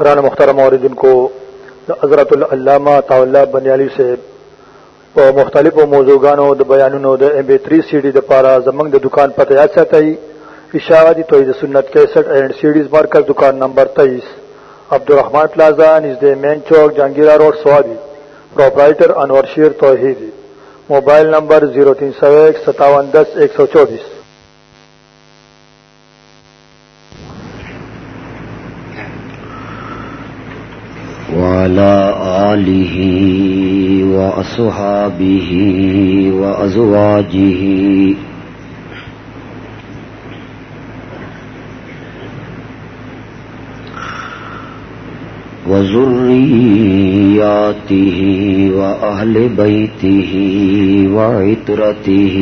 گران مختار موردن کو حضرت العلامہ طاولہ بنیالی سے په مختلفو موضوعګانو د بیانونو د ام بي 3 سي ډي د پارا زمنګ د دکان پته یاد ساتي اشاعتی توحید سنت 61 اینڈ سیډیز مرکز دکان نمبر 23 Abdul Rahman plaza نزد main chowk, Jahangira road Swabi proprietor Anwar Sher Tauheedi. Mobile number 03015710124 وعلى آله وأصحابه وأزواجه. وذرياته وأهل بيته وعترته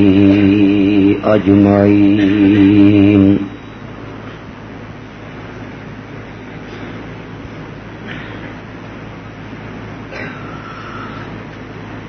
أجمعين.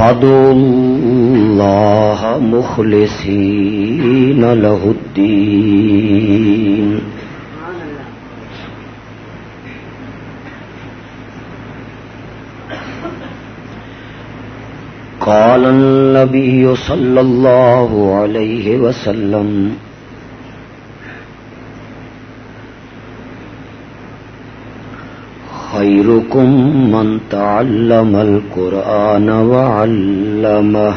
فادوا الله مخلصين له الدين قال النبي صلى الله عليه وسلم خيركم من تعلم القرآن وعلمه.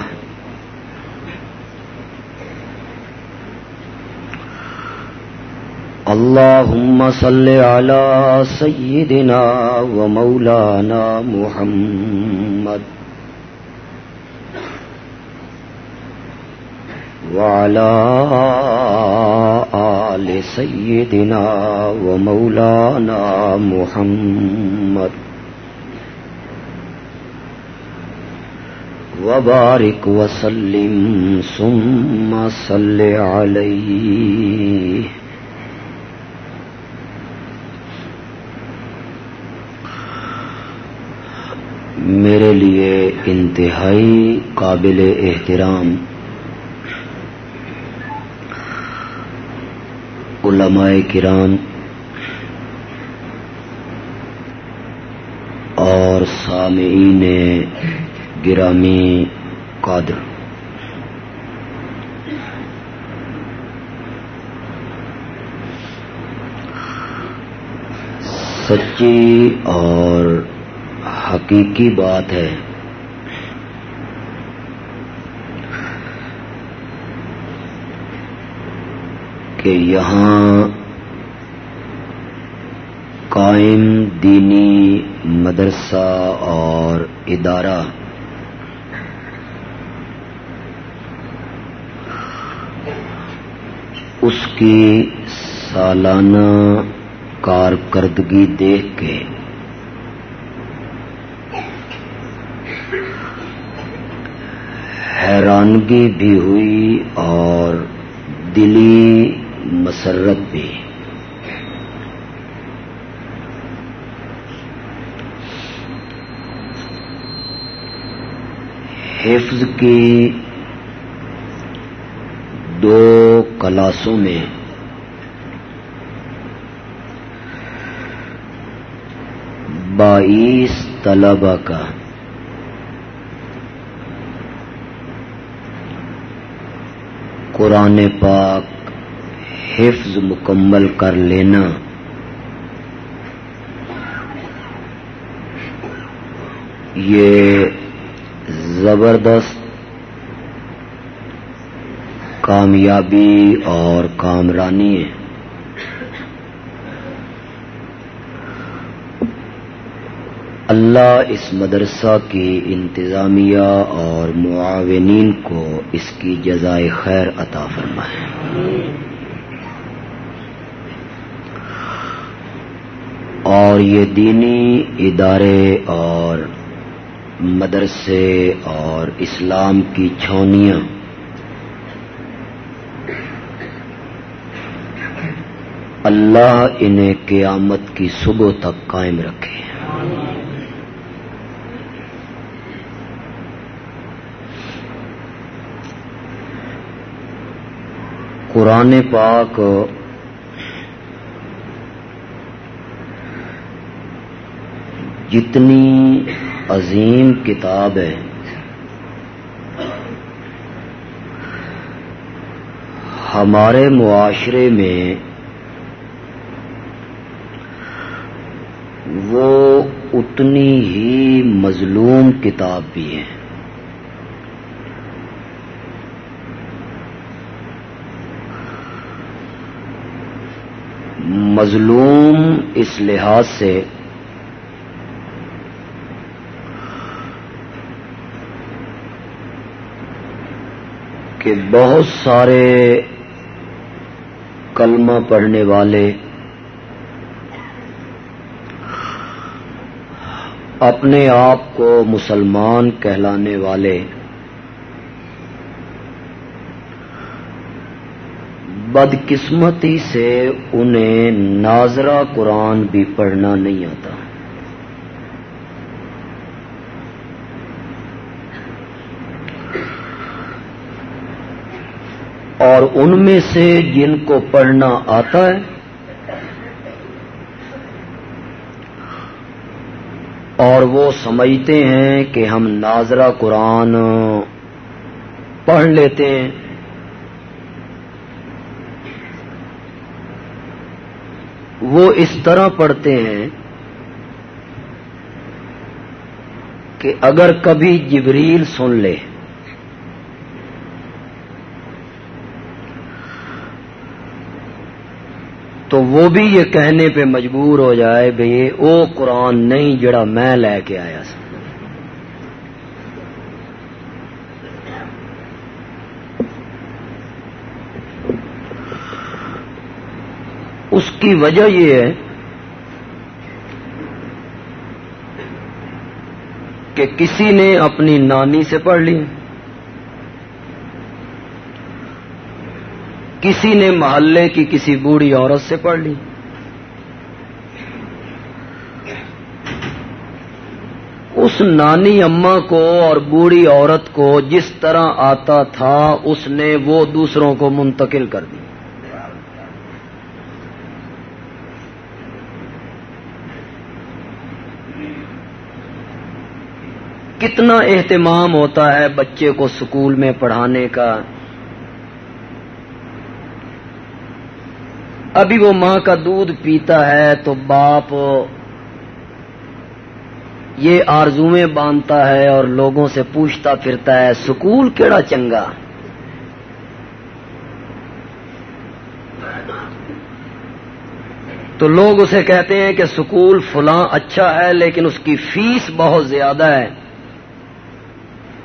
اللهم صل على سيدنا ومولانا محمد. وعلى آل سيدنا ومولانا محمد وبارك وسلم ثم صل عليه میرے لیے انتہائی قابل احترام علماء کرام اور سامعین گرامی قادر۔ سچی اور حقیقی بات ہے کہ یہاں قائم دینی مدرسہ اور ادارہ اس کی سالانہ کارکردگی دیکھ کے حیرانگی بھی ہوئی اور دلی مسرت بھی۔ حفظ کی دو کلاسوں میں بائیس طلبا کا قرآن پاک حفظ مکمل کر لینا۔ یہ زبردست کامیابی اور کامرانی ہے۔ اللہ اس مدرسہ کی انتظامیہ اور معاونین کو اس کی جزائے خیر عطا فرمائے۔ اور یہ دینی ادارے اور مدرسے اور اسلام کی چھونیاں اللہ انہیں قیامت کی صبح تک قائم رکھے۔ قرآن پاک جتنی عظیم کتاب ہے۔ ہمارے معاشرے میں وہ اتنی ہی مظلوم کتاب بھی ہے مظلوم اس لحاظ سے کہ بہت سارے کلمہ پڑھنے والے اپنے آپ کو مسلمان کہلانے والے بدقسمتی سے انہیں ناظرہ قرآن بھی پڑھنا نہیں آتا۔ اور ان میں سے جن کو پڑھنا آتا ہے، اور وہ سمجھتے ہیں کہ ہم ناظرہ قرآن پڑھ لیتے ہیں۔ وہ اس طرح پڑھتے ہیں کہ اگر کبھی جبریل سن لے تو وہ بھی یہ کہنے پہ مجبور ہو جائے بھئی او قرآن نہیں جڑا میں لے کے آیا سا۔ اس کی وجہ یہ ہے کہ کسی نے اپنی نانی سے پڑھ لی۔ کسی نے محلے کی کسی بوڑھی عورت سے پڑھ لی۔ اس نانی اما کو اور بوڑھی عورت کو جس طرح آتا تھا، اس نے وہ دوسروں کو منتقل کر دی کتنا اہتمام ہوتا ہے بچے کو سکول میں پڑھانے کا۔ ابھی وہ ماں کا دودھ پیتا ہے تو باپ یہ آرزویں باندھتا ہے اور لوگوں سے پوچھتا پھرتا ہے، سکول کیڑا چنگا؟ تو لوگ اسے کہتے ہیں کہ سکول فلاں اچھا ہے لیکن اس کی فیس بہت زیادہ ہے۔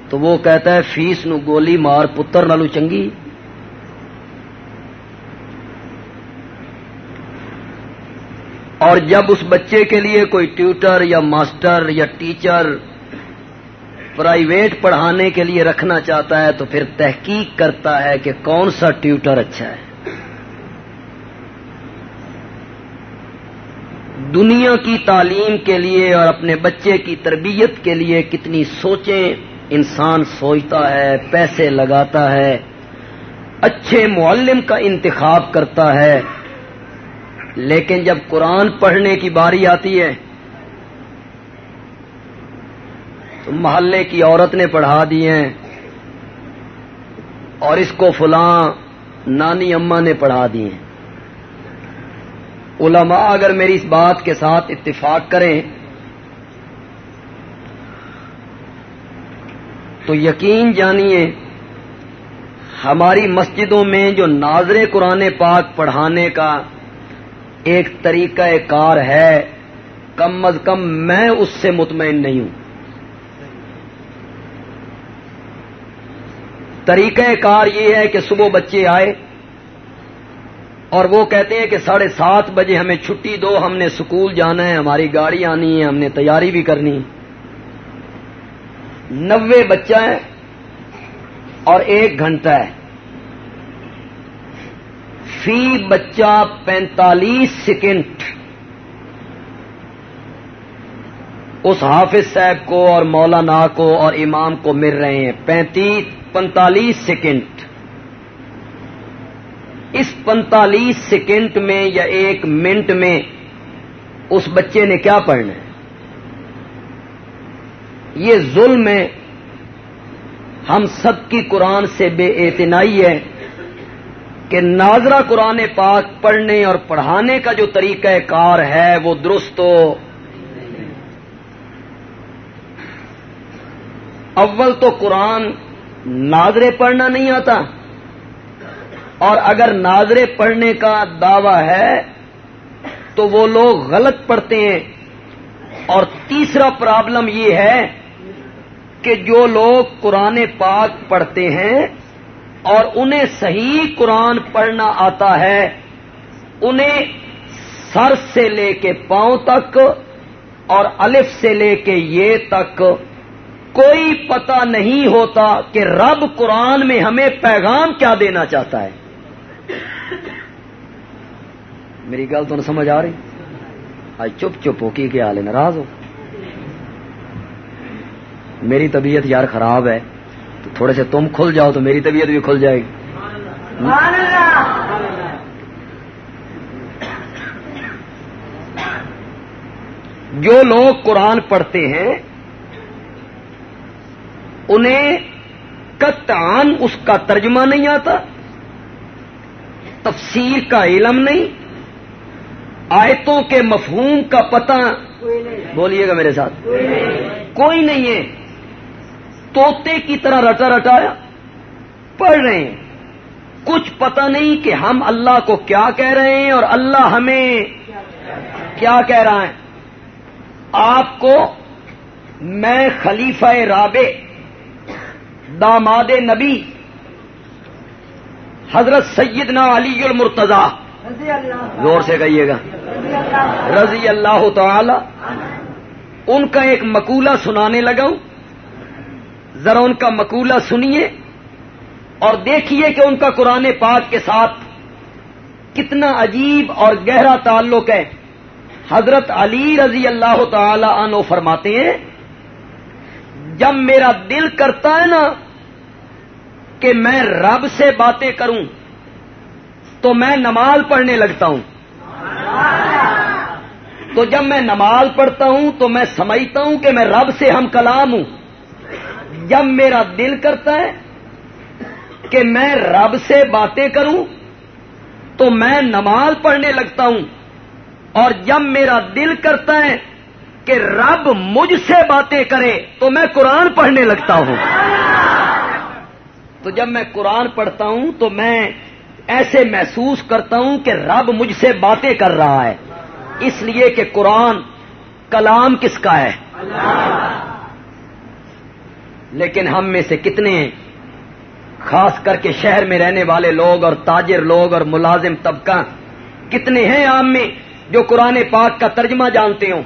تو وہ کہتا ہے، فیس نو گولی مار، پتر نالو چنگی؟ اور جب اس بچے کے لیے کوئی ٹیوٹر یا ماسٹر یا ٹیچر پرائیویٹ پڑھانے کے لیے رکھنا چاہتا ہے تو پھر تحقیق کرتا ہے کہ کون سا ٹیوٹر اچھا ہے۔ دنیا کی تعلیم کے لیے اور اپنے بچے کی تربیت کے لیے کتنی سوچیں انسان سوچتا ہے، پیسے لگاتا ہے، اچھے معلم کا انتخاب کرتا ہے۔ لیکن جب قرآن پڑھنے کی باری آتی ہے، تو محلے کی عورت نے پڑھا دی ہیں اور اس کو فلاں نانی اما نے پڑھا دی ہیں۔ علماء اگر میری اس بات کے ساتھ اتفاق کریں، تو یقین جانیے، ہماری مسجدوں میں جو ناظر قرآن پاک پڑھانے کا ایک طریقہ کار ہے، کم از کم میں اس سے مطمئن نہیں ہوں۔ طریقہ کار یہ ہے کہ صبح بچے آئے اور وہ کہتے ہیں کہ ساڑھے سات بجے ہمیں چھٹی دو، ہم نے سکول جانا ہے، ہماری گاڑی آنی ہے، ہم نے تیاری بھی کرنی نوے بچہ ہیں اور ایک گھنٹہ ہے۔ فی بچہ پینتالیس سیکنڈ۔ اس حافظ صاحب کو اور مولانا کو اور امام کو مل رہے ہیں۔ پینتیس، پینتالیس سیکنڈ۔ اس پینتالیس سیکنڈ میں یا ایک منٹ میں اس بچے نے کیا پڑھنا ہے؟ یہ ظلم ہے۔ ہم سب کی قرآن سے بے اعتنائی ہے۔ کہ ناظرہ قرآن پاک پڑھنے اور پڑھانے کا جو طریقہ کار ہے وہ درست ہو؟ اول تو قرآن ناظرے پڑھنا نہیں آتا۔ اور اگر ناظرے پڑھنے کا دعویٰ ہے تو وہ لوگ غلط پڑھتے ہیں۔ اور تیسرا پرابلم یہ ہے کہ جو لوگ قرآن پاک پڑھتے ہیں اور انہیں صحیح قرآن پڑھنا آتا ہے، انہیں سر سے لے کے پاؤں تک اور الف سے لے کے یہ تک کوئی پتہ نہیں ہوتا کہ رب قرآن میں ہمیں پیغام کیا دینا چاہتا ہے۔ میری گل تو سمجھ آ رہی؟ آج چپ چپ ہو، کی کیا حال ہے؟ ناراض ہو۔ میری طبیعت یار خراب ہے۔ تھوڑے سے تم کھل جاؤ تو میری طبیعت بھی کھل جائے گی۔ جو لوگ قرآن پڑھتے ہیں، انہیں کتان اس کا ترجمہ نہیں آتا، تفسیر کا علم نہیں، آیتوں کے مفہوم کا پتہ، بولیے گا میرے ساتھ، کوئی نہیں ہے۔ توتے کی طرح رٹا رٹایا۔ پڑھ رہے ہیں۔ کچھ پتہ نہیں کہ ہم اللہ کو کیا کہہ رہے ہیں اور اللہ ہمیں کیا کہہ رہا ہے۔ آپ کو میں خلیفہ رابع، داماد نبی، حضرت سیدنا علی المرتضی۔ زور سے کہیے گا۔ رضی اللہ تعالی، ان کا ایک مقولہ سنانے لگا ہوں۔ ذرا ان کا مقولہ سنیے اور دیکھیے کہ ان کا قرآن پاک کے ساتھ کتنا عجیب اور گہرا تعلق ہے۔ حضرت علی رضی اللہ تعالی عنہ فرماتے ہیں، جب میرا دل کرتا ہے نا کہ میں رب سے باتیں کروں، تو میں نماز پڑھنے لگتا ہوں۔ تو جب میں نماز پڑھتا ہوں، تو میں سمجھتا ہوں کہ میں رب سے ہم کلام ہوں۔ جب میرا دل کرتا ہے کہ میں رب سے باتیں کروں تو میں نماز پڑھنے لگتا ہوں اور جب میرا دل کرتا ہے کہ رب مجھ سے باتیں کرے تو میں قرآن پڑھنے لگتا ہوں۔ تو جب میں قرآن پڑھتا ہوں تو میں ایسے محسوس کرتا ہوں کہ رب مجھ سے باتیں کر رہا ہے۔ اس لیے کہ قرآن کلام کس کا ہے؟ لیکن ہم میں سے کتنے ہیں خاص کر کے شہر میں رہنے والے لوگ اور تاجر لوگ اور ملازم طبقہ کتنے ہیں عام میں جو قرآن پاک کا ترجمہ جانتے ہوں؟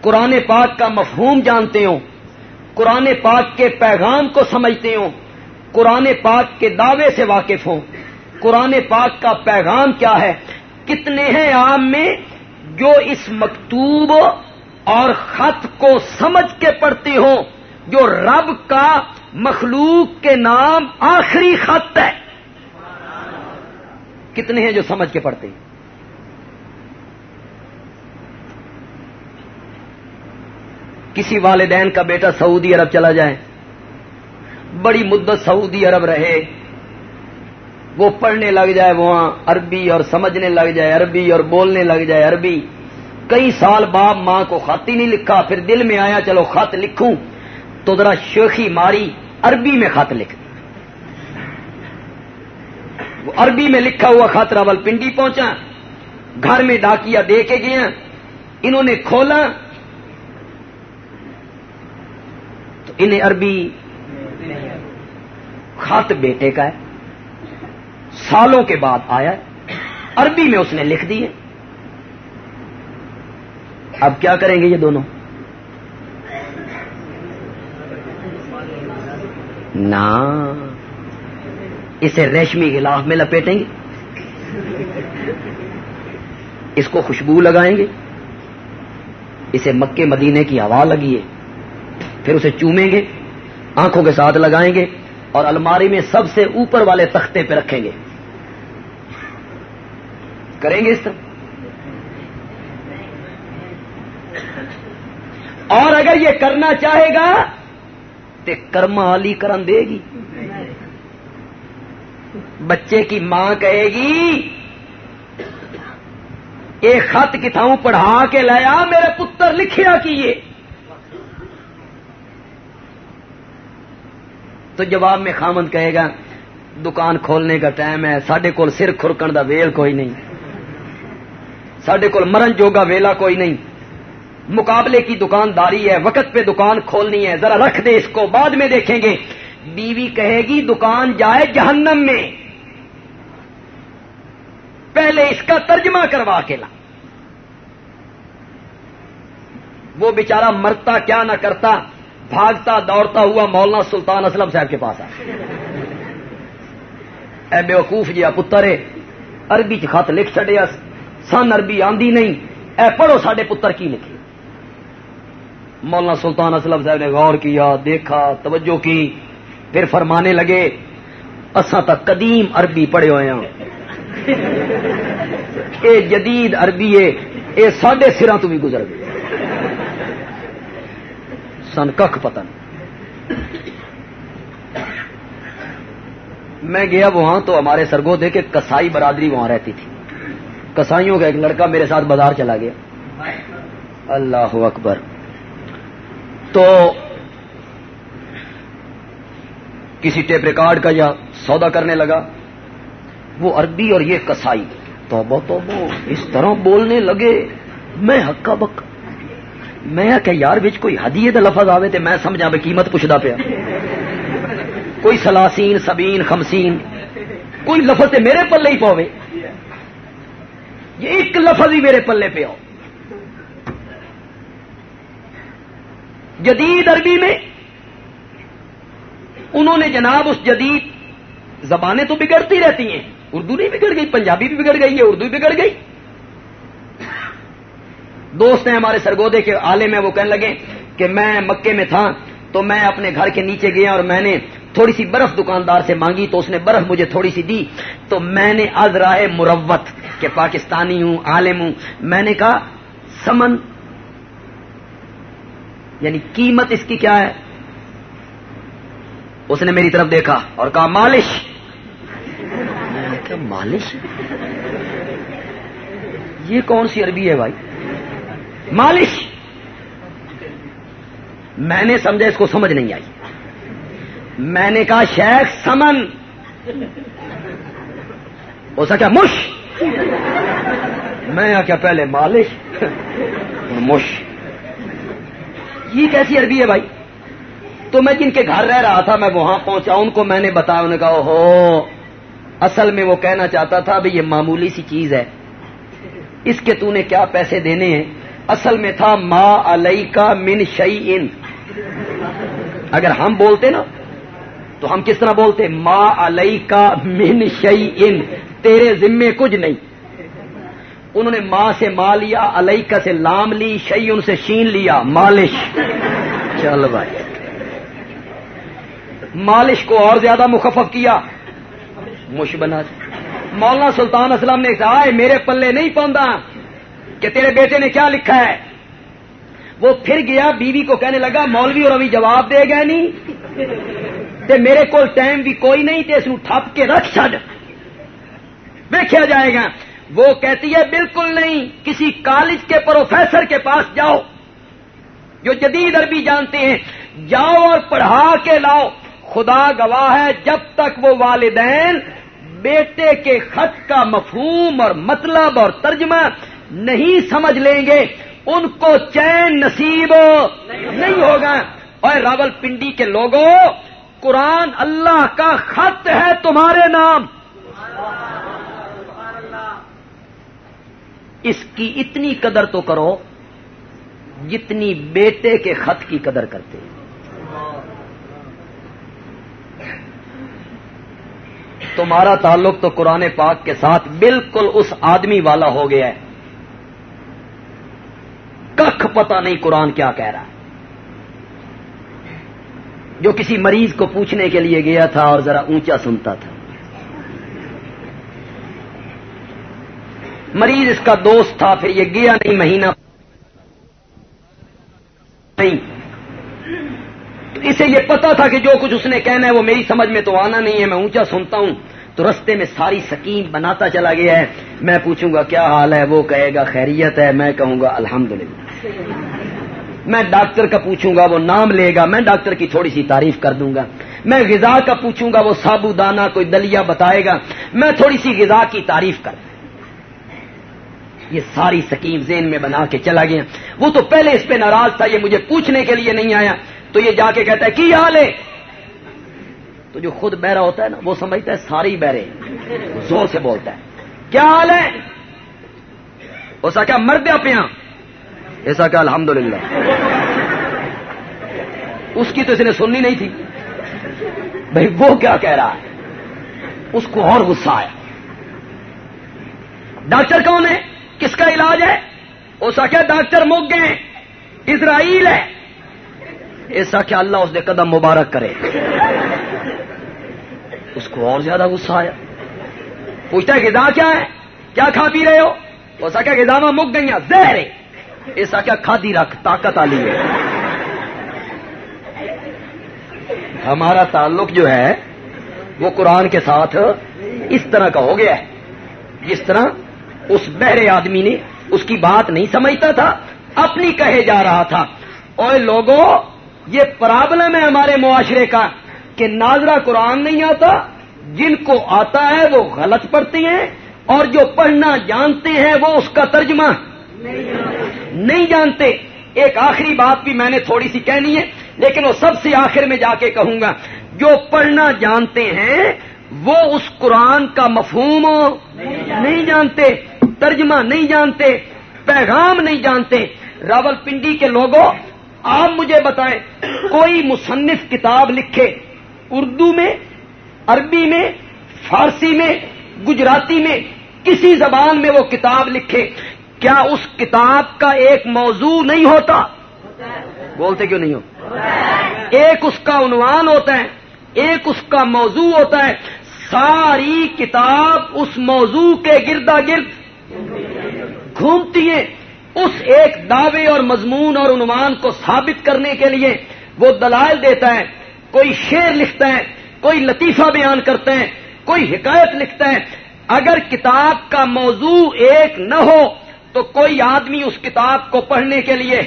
قرآن پاک کا مفہوم جانتے ہوں؟ قرآن پاک کے پیغام کو سمجھتے ہوں؟ قرآن پاک کے دعوے سے واقف ہوں؟ قرآن پاک کا پیغام کیا ہے؟ کتنے ہیں عام میں جو اس مکتوب اور خط کو سمجھ کے پڑھتے ہوں؟ جو رب کا مخلوق کے نام آخری خط ہے۔ کتنے ہیں جو سمجھ کے پڑھتے ہیں؟ کسی والدین کا بیٹا سعودی عرب چلا جائے، بڑی مدت سعودی عرب رہے، وہ پڑھنے لگ جائے وہاں عربی اور سمجھنے لگ جائے، عربی اور بولنے لگ جائے، عربی۔ کئی سال باپ ماں کو خط ہی نہیں لکھا، پھر دل میں آیا چلو خط لکھوں۔ تو ذرا شیخی ماری عربی میں خط لکھ۔ وہ عربی میں لکھا ہوا خط راول پنڈی پہنچا، گھر میں ڈاکیا دے کے گیا، انہوں نے کھولا۔ تو انہیں عربی خط بیٹے کا ہے۔ سالوں کے بعد آیا، عربی میں اس نے لکھ دیے اب کیا کریں گے یہ دونوں؟ نہ اسے ریشمی غلاف میں لپیٹیں گے. اس کو خوشبو لگائیں گے. اسے مکے مدینے کی ہوا لگی ہے. پھر اسے چومیں گے. آنکھوں کے ساتھ لگائیں گے. اور الماری میں سب سے اوپر والے تختے پہ رکھیں گے. کریں گے اس طرح. اور اگر یہ کرنا چاہے گا تو کرما علی کرن دے گی۔ بچے کی ماں کہے گی ایک خط کتاؤں پڑھا کے لایا میرے پتر لکھیا کیے تو جواب میں خامند کہے گا، دکان کھولنے کا ٹائم ہے سڈے کول سر کھرکن دا ویل کوئی نہیں۔ سڈے کول مرن جوگا ویلا کوئی نہیں۔ مقابلے کی دکانداری ہے، وقت پہ دکان کھولنی ہے، ذرا رکھ دے اس کو، بعد میں دیکھیں گے۔ بیوی کہے گی، دکان جائے جہنم میں۔ پہلے اس کا ترجمہ کروا کے لا۔ وہ بیچارہ مرتا کیا نہ کرتا، بھاگتا، دوڑتا ہوا مولانا سلطان اسلم صاحب کے پاس آ۔ اے بے وقوف پتر ہے عربی چ خط لکھ چڈیا سن عربی آندی نہیں۔ اے پڑھو سڈے پتر کی لکھی۔ مولانا سلطان اسلم صاحب نے غور کیا، دیکھا، توجہ کی، پھر فرمانے لگے، اساں تک قدیم عربی پڑھے ہوئے ہیں اے جدید عربی ہے اے ساڈے سراں تو بھی گزر گئے۔ سن کھ پتن میں گیا وہاں تو ہمارے سرگو دے کے کسائی برادری وہاں رہتی تھی۔ کسائیوں کا ایک لڑکا میرے ساتھ بازار چلا گیا۔ اللہ اکبر۔ تو کسی ٹیپ ریکارڈ کا یا سودا کرنے لگا۔ وہ عربی اور یہ کسائی تو تو اس طرح بولنے لگے۔ میں ہکا بکا میں کہ یار بچ کوئی ہدیے کا لفظ آوے تو میں سمجھا بھی قیمت پوچھتا پیا۔ کوئی سلاسین، سبین، خمسین۔ کوئی لفظ تے میرے پلے ہی پوے یہ ایک لفظ ہی میرے پلے پہ آؤ جدید عربی میں انہوں نے جناب اس جدید زبانیں تو بگڑتی رہتی ہیں۔ اردو نہیں بگڑ گئی، پنجابی بھی بگڑ گئی ہے اردو بھی بگڑ گئی۔ دوست ہیں ہمارے سرگودے کے آلے میں، وہ کہنے لگے کہ میں مکے میں تھا تو میں اپنے گھر کے نیچے گیا اور میں نے تھوڑی سی برف دکاندار سے مانگی تو اس نے برف مجھے تھوڑی سی دی۔ تو میں نے از رائے مروت کہ پاکستانی ہوں، عالم ہوں۔ میں نے کہا، سمن یعنی قیمت اس کی کیا ہے؟ اس نے میری طرف دیکھا اور کہا، مالش! مالش؟ یہ کون سی عربی ہے بھائی؟ مالش! میں نے سمجھا، اس کو سمجھ نہیں آئی۔ میں نے کہا، شیخ سمن! ہو سکا مش میں کیا پہلے مالش مش یہ کیسی عربی ہے بھائی؟ تو میں جن کے گھر رہ رہا تھا، میں وہاں پہنچا، ان کو میں نے بتایا، انہوں نے کہا ہو اصل میں وہ کہنا چاہتا تھا بھائی یہ معمولی سی چیز ہے۔ اس کے تو نے کیا پیسے دینے ہیں؟ اصل میں تھا، ما علی کا من شعی ان اگر ہم بولتے نا، تو ہم کس طرح بولتے؟ ما علی کا من شعی ان تیرے ذمے کچھ نہیں۔ انہوں نے ماں سے ماں لیا علیکا سے لام لی شعی ان سے شین لیا، مالش۔ چل بھائی۔ مالش کو اور زیادہ مخفف کیا۔ مش بنا مولانا سلطان اسلم نے کہا میرے پلے نہیں پوندا کہ تیرے بیٹے نے کیا لکھا ہے۔ وہ پھر گیا، بیوی کو کہنے لگا، مولوی اور ابھی جواب دے گئے نہیں۔ تے میرے کو ٹائم بھی کوئی نہیں، تے اس ٹھپ کے رکھ چڈ دیکھا جائے گا۔ وہ کہتی ہے بالکل نہیں، کسی کالج کے پروفیسر کے پاس جاؤ، جو جدید عربی جانتے ہیں، جاؤ اور پڑھا کے لاؤ۔ خدا گواہ ہے، جب تک وہ والدین بیٹے کے خط کا مفہوم اور مطلب اور ترجمہ نہیں سمجھ لیں گے، ان کو چین نصیب نہیں ہوگا۔ اور راول پنڈی کے لوگوں، قرآن اللہ کا خط ہے تمہارے نام۔ اس کی اتنی قدر تو کرو جتنی بیٹے کے خط کی قدر کرتے تمہارا تعلق تو قرآن پاک کے ساتھ بالکل اس آدمی والا ہو گیا ہے۔ کخ پتا نہیں قرآن کیا کہہ رہا ہے۔ جو کسی مریض کو پوچھنے کے لیے گیا تھا اور ذرا اونچا سنتا تھا۔ مریض اس کا دوست تھا، پھر یہ گیا نہیں، مہینہ نہیں۔ تو اسے یہ پتا تھا کہ جو کچھ اس نے کہنا ہے وہ میری سمجھ میں تو آنا نہیں ہے، میں اونچا سنتا ہوں۔ تو رستے میں ساری سکیم بناتا چلا گیا ہے۔ میں پوچھوں گا، کیا حال ہے؟ وہ کہے گا، خیریت ہے۔ میں کہوں گا الحمد میں ڈاکٹر کا پوچھوں گا، وہ نام لے گا۔ میں ڈاکٹر کی تھوڑی سی تعریف کر دوں گا۔ میں غذا کا پوچھوں گا، وہ سابو دانا کوئی دلیا بتائے گا۔ میں تھوڑی سی غذا کی تعریف کر یہ ساری سکیم زین میں بنا کے چلا گیا۔ وہ تو پہلے اس پہ ناراض تھا، یہ مجھے پوچھنے کے لیے نہیں آیا۔ تو یہ جا کے کہتا ہے، کی حال ہے؟ تو جو خود بہرا ہوتا ہے نا، وہ سمجھتا ہے ساری بہرے زور سے بولتا ہے۔ کیا حال ہے؟ ایسا کیا مرد پیا ایسا کیا الحمد اس کی تو اس نے سننی نہیں تھی۔ بھائی، وہ کیا کہہ رہا ہے؟ اس کو اور غصہ آیا۔ ڈاکٹر کون ہے؟ کس کا علاج ہے؟ ایسا کیا ڈاکٹر مک گئے اسرائیل ہے۔ ایسا کیا اللہ اس نے قدم مبارک کرے۔ اس کو اور زیادہ غصہ آیا۔ پوچھتا ہے غذا کیا ہے؟ کیا کھا پی رہے ہو؟ ایسا کیا غذا میں مک گئی زہر ہے۔ ایسا کیا کھادی رکھ، طاقت آلی ہے۔ ہمارا تعلق جو ہے، وہ قرآن کے ساتھ اس طرح کا ہو گیا ہے۔ جس طرح اس بہرے آدمی نے اس کی بات نہیں سمجھتا تھا، اپنی کہے جا رہا تھا۔ اور لوگوں یہ پرابلم ہے ہمارے معاشرے کا کہ ناظرہ قرآن نہیں آتا، جن کو آتا ہے وہ غلط پڑھتے ہیں، اور جو پڑھنا جانتے ہیں وہ اس کا ترجمہ نہیں جانتے۔ ایک آخری بات بھی میں نے تھوڑی سی کہنی ہے، لیکن وہ سب سے آخر میں جا کے کہوں گا، جو پڑھنا جانتے ہیں وہ اس قرآن کا مفہوم نہیں جانتے، ترجمہ نہیں جانتے، پیغام نہیں جانتے۔ راول پنڈی کے لوگوں، آپ مجھے بتائیں، کوئی مصنف کتاب لکھے اردو میں، عربی میں، فارسی میں، گجراتی میں، کسی زبان میں وہ کتاب لکھے، کیا اس کتاب کا ایک موضوع نہیں ہوتا؟ بولتے کیوں نہیں ہو؟ ایک اس کا عنوان ہوتا ہے، ایک اس کا موضوع ہوتا ہے ساری کتاب اس موضوع کے گردا گرد گھومتی ہے اس ایک دعوے اور مضمون اور عنوان کو ثابت کرنے کے لیے وہ دلائل دیتا ہے، کوئی شعر لکھتا ہے، کوئی لطیفہ بیان کرتا ہے، کوئی حکایت لکھتا ہے۔ اگر کتاب کا موضوع ایک نہ ہو تو کوئی آدمی اس کتاب کو پڑھنے کے لیے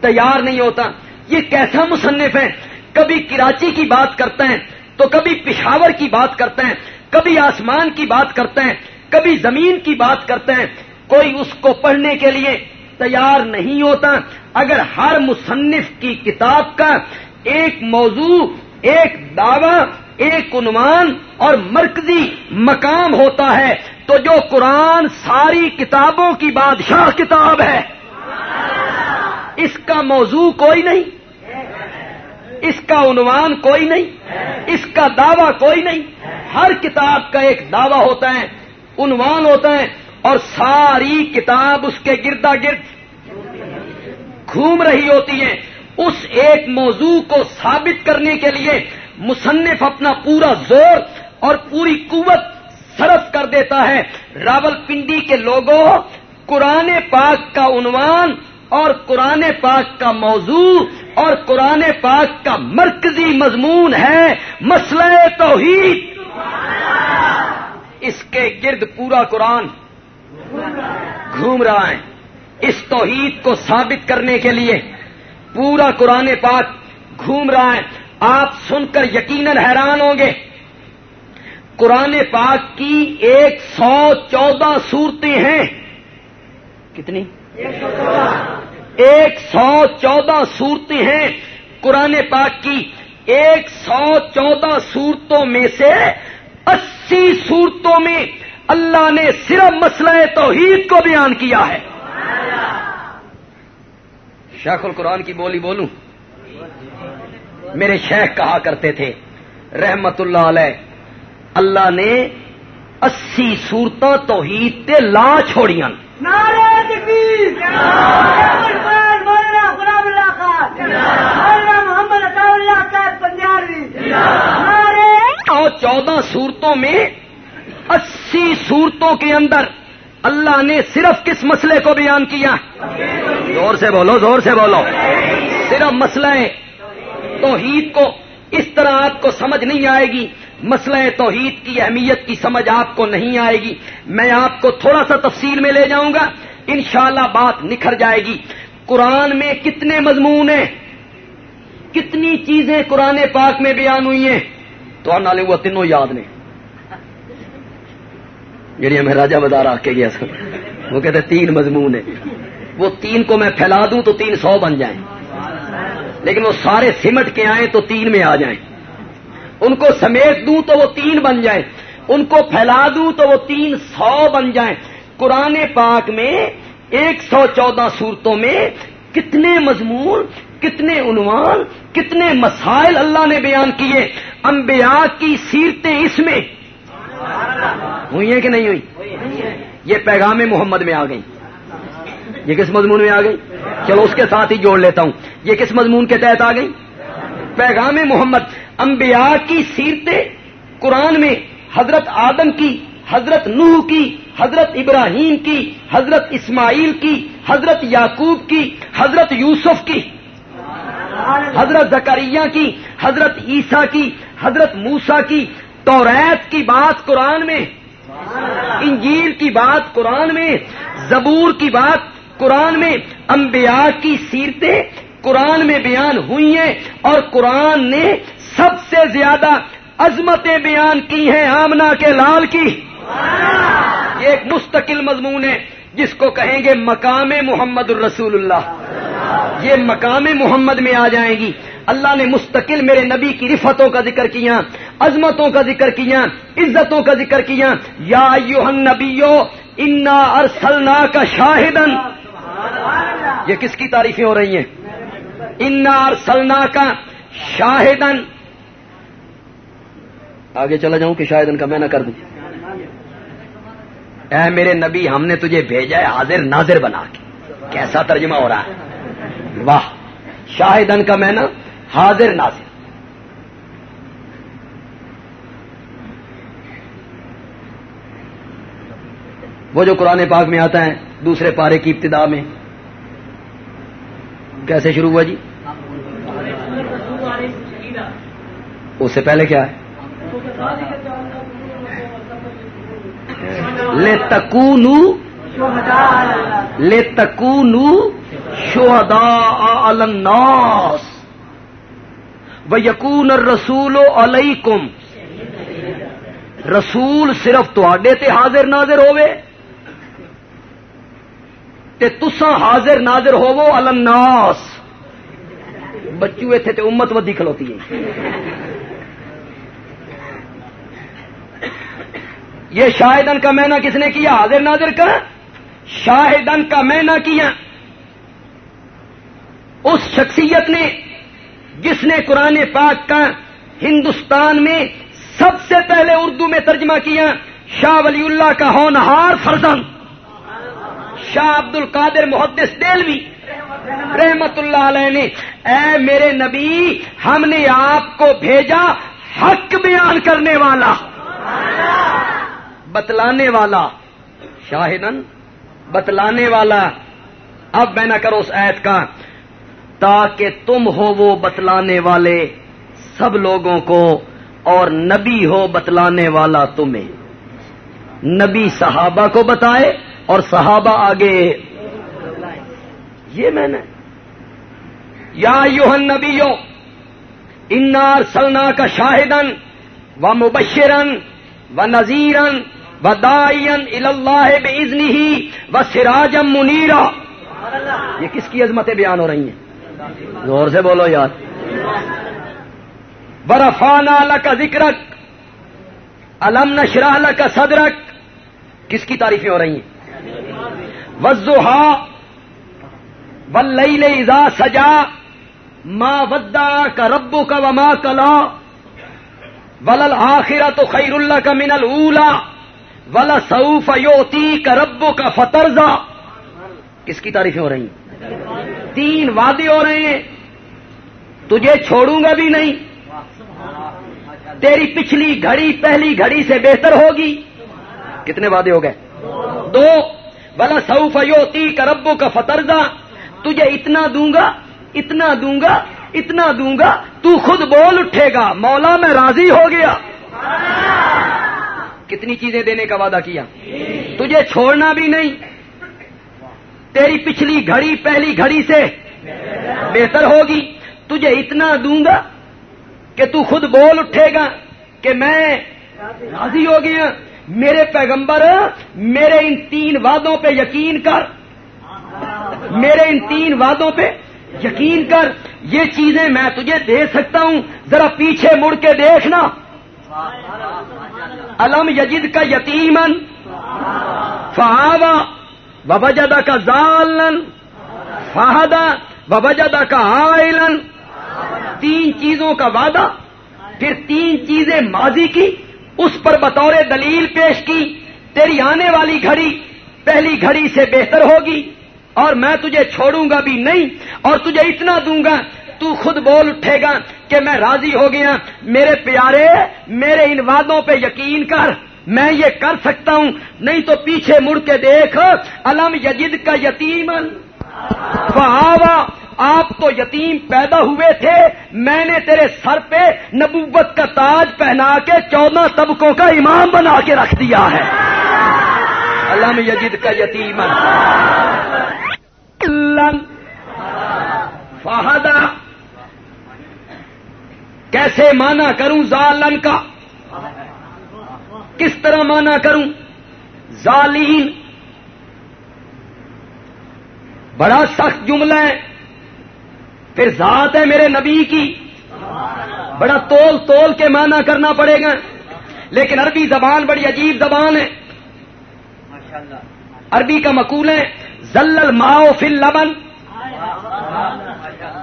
تیار نہیں ہوتا۔ یہ کیسا مصنف ہے؟ کبھی کراچی کی بات کرتے ہیں تو کبھی پشاور کی بات کرتے ہیں، کبھی آسمان کی بات کرتے ہیں، کبھی زمین کی بات کرتے ہیں۔ کوئی اس کو پڑھنے کے لیے تیار نہیں ہوتا۔ اگر ہر مصنف کی کتاب کا ایک موضوع، ایک دعوی، ایک عنوان اور مرکزی مقام ہوتا ہے، تو جو قرآن ساری کتابوں کی بادشاہ کتاب ہے۔ اس کا موضوع کوئی نہیں۔ اس کا عنوان کوئی نہیں، اس کا دعویٰ کوئی نہیں۔ ہر کتاب کا ایک دعویٰ ہوتا ہے، عنوان ہوتا ہے اور ساری کتاب اس کے گردا گرد گھوم رہی ہوتی ہے۔ اس ایک موضوع کو ثابت کرنے کے لیے مصنف اپنا پورا زور اور پوری قوت صرف کر دیتا ہے۔ راول پنڈی کے لوگوں، قرآن پاک کا عنوان اور قرآن پاک کا موضوع اور قرآن پاک کا مرکزی مضمون ہے مسئلہ توحید۔ اس کے گرد پورا قرآن گھوم رہا ہے۔ اس توحید کو ثابت کرنے کے لیے پورا قرآن پاک گھوم رہا ہے۔ آپ سن کر یقیناً حیران ہوں گے۔ قرآن پاک کی ایک سو چودہ صورتیں ہیں۔ کتنی؟ ایک سو چودہ صورتیں ہیں قرآن پاک کی۔ ایک سو چودہ صورتوں میں سے اسی صورتوں میں اللہ نے صرف مسئلہ توحید کو بیان کیا ہے۔ شیخ القرآن کی بولی بولوں۔ میرے شیخ کہا کرتے تھے، رحمت اللہ علیہ، اللہ نے اسی صورتوں توحید تے لا چھوڑیاں۔ اور چودہ صورتوں میں اسی صورتوں کے اندر اللہ نے صرف کس مسئلے کو بیان کیا؟ زور سے بولو، زور سے بولو! صرف مسئلہ توحید کو، اس طرح آپ کو سمجھ نہیں آئے گی۔ مسئلہ توحید کی اہمیت کی سمجھ آپ کو نہیں آئے گی میں آپ کو تھوڑا سا تفصیل میں لے جاؤں گا انشاءاللہ بات نکھر جائے گی قرآن میں کتنے مضمون ہیں کتنی چیزیں قرآن پاک میں بیان ہوئی ہیں تو نالے وہ تینوں یاد نے جی ہمیں راجا بازار آ کے گیا سر۔ وہ کہتے تین مضمون ہیں۔ وہ تین کو میں پھیلا دوں تو تین سو بن جائیں۔ لیکن وہ سارے سمٹ کے آئیں تو تین میں آ جائیں۔ ان کو سمیت دوں تو وہ تین بن جائیں۔ ان کو پھیلا دوں تو وہ تین سو بن جائیں۔ قرآن پاک میں ایک سو چودہ صورتوں میں کتنے مضمون، کتنے عنوان، کتنے مسائل اللہ نے بیان کیے۔ انبیاء کی سیرتیں اس میں۔ ہوئی ہیں کہ نہیں ہوئی؟ یہ پیغام محمد میں آ گئی یہ کس مضمون میں آ گئی چلو اس کے ساتھ ہی جوڑ لیتا ہوں۔ یہ کس مضمون کے تحت آ گئی پیغام محمد۔ انبیاء کی سیرتیں قرآن میں حضرت آدم کی، حضرت نوح کی، حضرت ابراہیم کی، حضرت اسماعیل کی، حضرت یعقوب کی، حضرت یوسف کی، حضرت زکریہ کی، حضرت عیسیٰ کی، حضرت موسا کی۔ توریت کی بات قرآن میں، انجیل کی بات قرآن میں، زبور کی بات قرآن میں، انبیاء کی سیرتیں قرآن میں بیان ہوئی ہیں اور قرآن نے سب سے زیادہ عظمتیں بیان کی ہیں آمنا کے لال کی۔ یہ ایک مستقل مضمون ہے جس کو کہیں گے مقام محمد الرسول اللہ یہ مقام محمد میں آ جائیں گی۔ اللہ نے مستقل میرے نبی کی رفتوں کا ذکر کیا، عظمتوں کا ذکر کیا، عزتوں کا ذکر کیا۔ یا نبیو انا ارسلنا کا شاہدن یہ کس کی تعریفیں ہو رہی ہیں؟ انا ارسلنا کا شاہدن آگے چلا جاؤں کہ شاہدن کا میں نہ کر دوں۔ اے میرے نبی، ہم نے تجھے بھیجا ہے حاضر ناظر بنا کے۔ کیسا ترجمہ ہو رہا ہے؟ واہ شاہدن کا میں حاضر ناظر۔ وہ جو قرآن پاک میں آتا ہے، دوسرے پارے کی ابتدا میں۔ کیسے شروع ہوا جی؟ اس سے پہلے کیا ہے؟ لے تکون لے تکون شہدا الناس و یقون رسول علیکم رسول صرف تے حاضر ناظر ہوئے تے تسا حاضر ناظر ہوو الناس بچو اتنے تے امت ودی کھلوتی ہے یہ شاہدن کا مینا کس نے کیا؟ حاضر ناظر کا شاہدن کا مینا کیا؟ اس شخصیت نے جس نے قرآن پاک کا ہندوستان میں سب سے پہلے اردو میں ترجمہ کیا، شاہ ولی اللہ کا ہونہار فرزن شاہ عبد القادر محدث دلوی رحمت اللہ علیہ نے اے میرے نبی، ہم نے آپ کو بھیجا حق بیان کرنے والا۔ بتلانے والا شاہدن بتلانے والا، اب میں نہ کرو اس ایت کا، تاکہ تم ہو وہ بتلانے والے سب لوگوں کو اور نبی ہو بتلانے والا تمہیں۔ نبی صحابہ کو بتائے اور صحابہ آگے۔ یہ میں نے، یا یوہن نبی انار سلنا کا شاہدن و مبشرن و نذیرن و اللہ بزنی ہی و سراجم منیرا۔ یہ کس کی عظمتیں بیان ہو رہی ہیں؟ زور سے بولو یار۔ برفانہ کا ذکرک علم نشرح کا صدرک۔ کس کی تعریفیں ہو رہی ہیں؟ وزوہا ولئی ازا سجا ماں ودا کا ربو کا وما کلا۔ ولل آخرا تو خیر اللہ کا من اولا ولا سعوف یوتی کا ربو کا فترزا کس کی تعریفیں ہو رہی ہیں۔ تین وعدے ہو رہے ہیں۔ تجھے چھوڑوں گا بھی نہیں۔ تیری پچھلی گھڑی پہلی گھڑی سے بہتر ہوگی۔ کتنے وعدے ہو گئے؟ دو۔ بلا سعوف یوتی کا ربو کا فترزا تجھے اتنا دوں گا، اتنا دوں گا، اتنا دوں گا۔ تو خود بول اٹھے گا، مولا میں راضی ہو گیا۔ کتنی چیزیں دینے کا وعدہ کیا؟ تجھے چھوڑنا بھی نہیں۔ تیری پچھلی گھڑی پہلی گھڑی سے بہتر ہوگی۔ تجھے اتنا دوں گا کہ تو خود بول اٹھے گا کہ میں راضی ہو گیا۔ میرے پیغمبر، میرے ان تین وعدوں پہ یقین کر۔ میرے ان تین وعدوں پہ یقین کر۔ یہ چیزیں میں تجھے دے سکتا ہوں۔ ذرا پیچھے مڑ کے دیکھنا۔ علم یجد کا یتیمن فہاوا وبجدہ کا زالن فہدا وبجدہ کا آئلن تین چیزوں کا وعدہ، پھر تین چیزیں ماضی کی، اس پر بطور دلیل پیش کی، تیری آنے والی گھڑی پہلی گھڑی سے بہتر ہوگی، اور میں تجھے چھوڑوں گا بھی نہیں، اور تجھے اتنا دوں گا تو خود بول اٹھے گا کہ میں راضی ہو گیا۔ میرے پیارے، میرے ان وعدوں پہ یقین کر۔ میں یہ کر سکتا ہوں۔ نہیں تو پیچھے مڑ کے دیکھ۔ علم یجد کا یتیم فہاوا، آپ تو یتیم پیدا ہوئے تھے۔ میں نے تیرے سر پہ نبوت کا تاج پہنا کے چودہ طبقوں کا امام بنا کے رکھ دیا ہے۔ علم یجد کا یتیم فہدا۔ کیسے مانا کروں ظالن کا؟ کس طرح مانا کروں؟ ظالین. بڑا سخت جملہ ہے، پھر ذات ہے میرے نبی کی۔ بڑا تول تول کے مانا کرنا پڑے گا۔ لیکن عربی زبان بڑی عجیب زبان ہے۔ عربی کا مقول ہے، زلل ماؤ فل لبن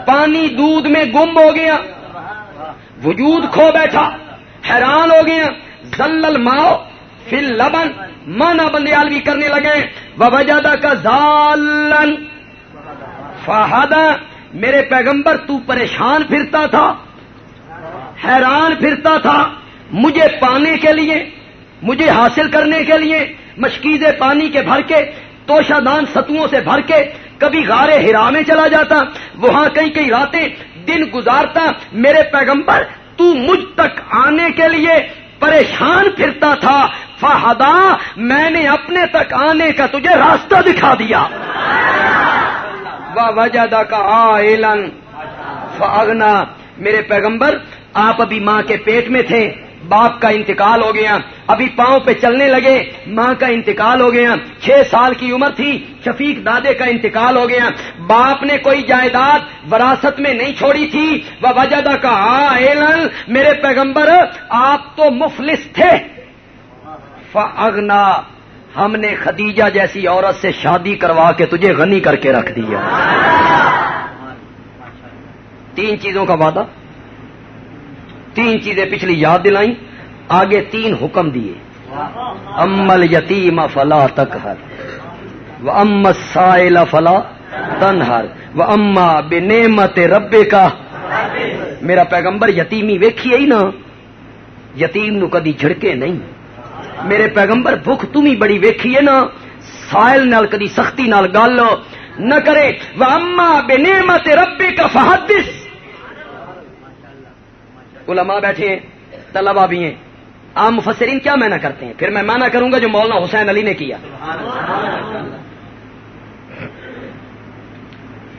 پانی دودھ میں گم ہو گیا۔ وجود کھو بیٹھا۔ حیران ہو گیا زلل ماؤ فل لبن مانا بندیال کرنے لگے۔ وجادہ کا زالن فہدا میرے پیغمبر، تو پریشان پھرتا تھا۔ حیران پھرتا تھا۔ مجھے پانے کے لیے، مجھے حاصل کرنے کے لیے، مشکیزے پانی کے بھر کے توشا دان ستوؤں سے بھر کے، کبھی غارے ہرا میں چلا جاتا۔ وہاں کئی کئی راتیں دن گزارتا، میرے پیغمبر، تو مجھ تک آنے کے لیے پریشان پھرتا تھا۔ فہدا، میں نے اپنے تک آنے کا تجھے راستہ دکھا دیا۔ وجہ کا آلن فاگنا میرے پیغمبر، آپ ابھی ماں کے پیٹ میں تھے۔ باپ کا انتقال ہو گیا، ابھی پاؤں پہ چلنے لگے، ماں کا انتقال ہو گیا، چھ سال کی عمر تھی، شفیق دادے کا انتقال ہو گیا۔ باپ نے کوئی جائیداد وراثت میں نہیں چھوڑی تھی۔ وہ وجہ کا ہاں، ایلن، میرے پیغمبر، آپ تو مفلس تھے۔ فگنا ہم نے خدیجہ جیسی عورت سے شادی کروا کے تجھے غنی کر کے رکھ دیا۔ تین چیزوں کا وعدہ۔ تین چیزیں پچھلی یاد دلائیں۔ آگے تین حکم دیے۔ امل یتیم فلا تک ہر وہ ام سائل فلا تنہر وہ اما بے نعمت ربے کا میرا پیغمبر یتیمی ویکھی ہی نا۔ یتیم نو کدی جھڑکے نہیں۔ میرے پیغمبر بھوک تم ہی بڑی ویکھی ہے نا۔ سائل نال کدی سختی نال گل نہ کرے۔ وہ اما بے نعمت ربے کا فہدس علماء بیٹھے ہیں طلبا بھی ہیں۔ عام مفسرین کیا معنی کرتے ہیں؟ پھر میں مانا کروں گا جو مولانا حسین علی نے کیا۔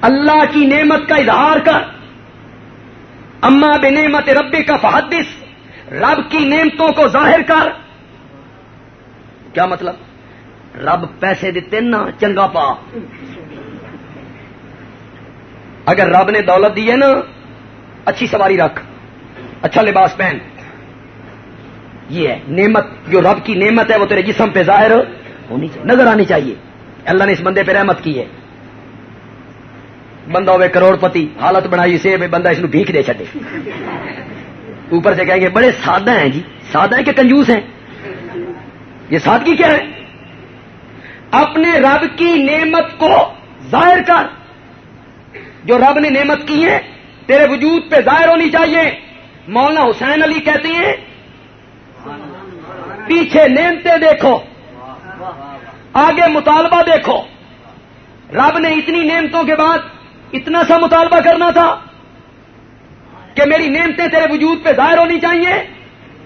اللہ کی نعمت کا اظہار کر، اما بے نعمت ربی کا فحدث، رب کی نعمتوں کو ظاہر کر۔ کیا مطلب؟ رب پیسے دیتے نا، چنگا پا۔ اگر رب نے دولت دی ہے نا، اچھی سواری رکھ۔ اچھا لباس پہن۔ یہ ہے، نعمت، جو رب کی نعمت ہے، وہ تیرے جسم پہ ظاہر ہونی چاہیے، نظر آنی چاہیے۔ اللہ نے اس بندے پہ رحمت کی ہے۔ بندہ ہوئے کروڑ پتی حالت بنائی سے بندہ اس بھیک دے چڈے اوپر سے کہیں گے، بڑے سادہ ہیں جی۔ سادہ ہیں کہ کنجوس ہیں؟ یہ سادگی کیا ہے؟ اپنے رب کی نعمت کو ظاہر کر۔ جو رب نے نعمت کی ہے، تیرے وجود پہ ظاہر ہونی چاہیے۔ مولانا حسین علی کہتے ہیں، پیچھے نعمتیں دیکھو، آگے مطالبہ دیکھو۔ رب نے اتنی نعمتوں کے بعد اتنا سا مطالبہ کرنا تھا کہ میری نعمتیں تیرے وجود پہ ظاہر ہونی چاہیے۔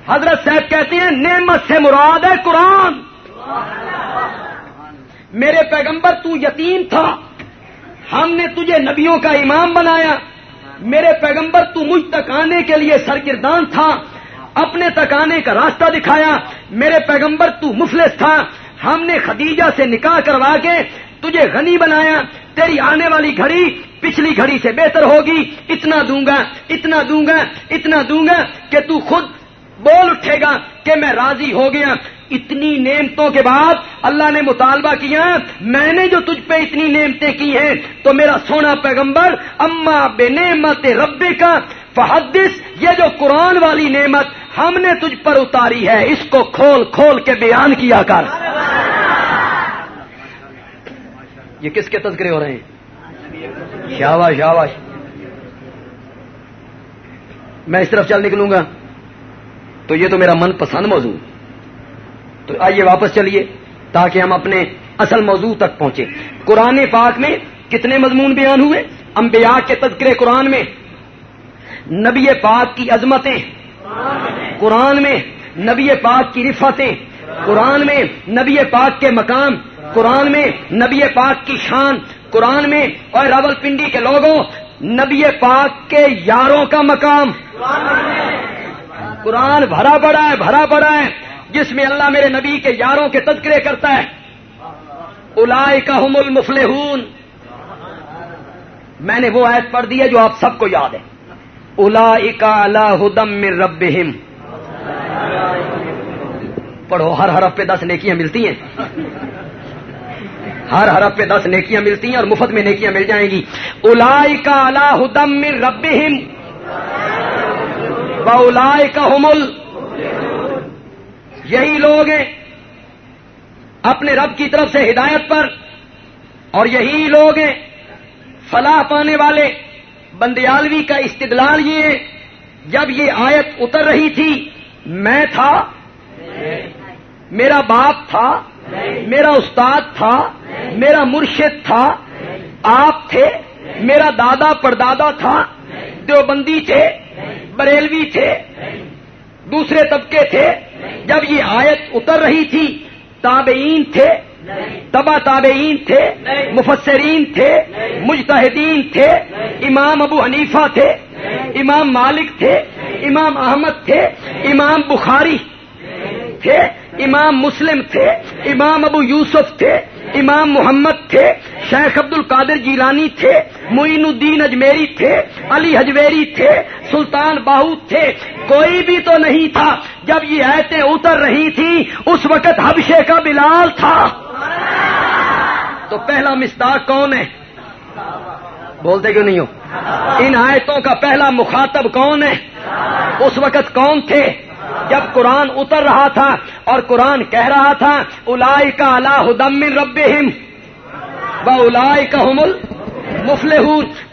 حضرت صاحب کہتے ہیں، نعمت سے مراد ہے قرآن۔ میرے پیغمبر، تو یتیم تھا۔ ہم نے تجھے نبیوں کا امام بنایا۔ میرے پیغمبر تو مجھ تک آنے کے لیے سرکردان تھا، اپنے تک آنے کا راستہ دکھایا، میرے پیغمبر تو مفلس تھا، ہم نے خدیجہ سے نکاح کروا کے تجھے غنی بنایا، تیری آنے والی گھڑی پچھلی گھڑی سے بہتر ہوگی، اتنا دوں گا، اتنا دوں گا، اتنا دوں گا کہ تو خود بول اٹھے گا کہ میں راضی ہو گیا۔ اتنی نعمتوں کے بعد اللہ نے مطالبہ کیا، میں نے جو تجھ پہ اتنی نعمتیں کی ہیں، تو میرا سونا پیغمبر، اما بے نعمت ربے کا فحدث، یہ جو قرآن والی نعمت ہم نے تجھ پر اتاری ہے، اس کو کھول کھول کے بیان کیا کر۔ یہ کس کے تذکرے ہو رہے ہیں؟ شاباش شاباش میں اس طرف چل نکلوں گا، تو یہ تو میرا من پسند موضوع۔ تو آئیے واپس چلیے تاکہ ہم اپنے اصل موضوع تک پہنچے قرآن پاک میں کتنے مضمون بیان ہوئے؟ انبیاء کے تذکرے قرآن میں، نبی پاک کی عظمتیں، قرآن میں نبی پاک کی رفتیں قرآن میں نبی پاک کے مقام، قرآن میں نبی پاک کی شان، قرآن میں اور راول پنڈی کے لوگوں، نبی پاک کے یاروں کا مقام۔ قرآن بھرا پڑا ہے، بھرا پڑا ہے۔ جس میں اللہ میرے نبی کے یاروں کے تذکرے کرتا ہے۔ الائے کا حم میں نے وہ آیت پڑھ دی ہے جو آپ سب کو یاد ہے۔ الا اللہ من رب پڑھو، ہر حرف پہ دس نیکیاں ملتی ہیں۔ ہر حرف پہ دس نیکیاں ملتی ہیں اور مفت میں نیکیاں مل جائیں گی۔ الا اللہ من رب کا حمل یہی لوگ ہیں اپنے رب کی طرف سے ہدایت پر اور یہی لوگ ہیں فلاح پانے والے۔ بندیالوی کا استدلال یہ ہے، جب یہ آیت اتر رہی تھی، میں تھا، میرا باپ تھا، میرا استاد تھا، میرا مرشد تھا، آپ تھے، میرا دادا پردادا تھا، دیوبندی تھے، بریلوی تھے، دوسرے طبقے تھے جب یہ آیت اتر رہی تھی، تابعین تھے، تبا تابعین تھے، مفسرین تھے، مجتہدین تھے، امام ابو حنیفہ تھے، امام مالک تھے، امام احمد تھے، امام بخاری تھے، امام مسلم تھے، امام ابو یوسف تھے امام محمد تھے، شیخ عبد القادر جیلانی تھے، معین الدین اجمیری تھے، علی حجویری تھے، سلطان باہو تھے۔ کوئی بھی تو نہیں تھا۔ جب یہ ایتیں اتر رہی تھی، اس وقت حبشے کا بلال تھا۔ تو پہلا مستاق کون ہے؟ بولتے کیوں نہیں ہو؟ ان آیتوں کا پہلا مخاطب کون ہے؟ اس وقت کون تھے؟ جب قرآن اتر رہا تھا اور قرآن کہہ رہا تھا الائی کا اللہ دمن رب و الائی کا حمل مفل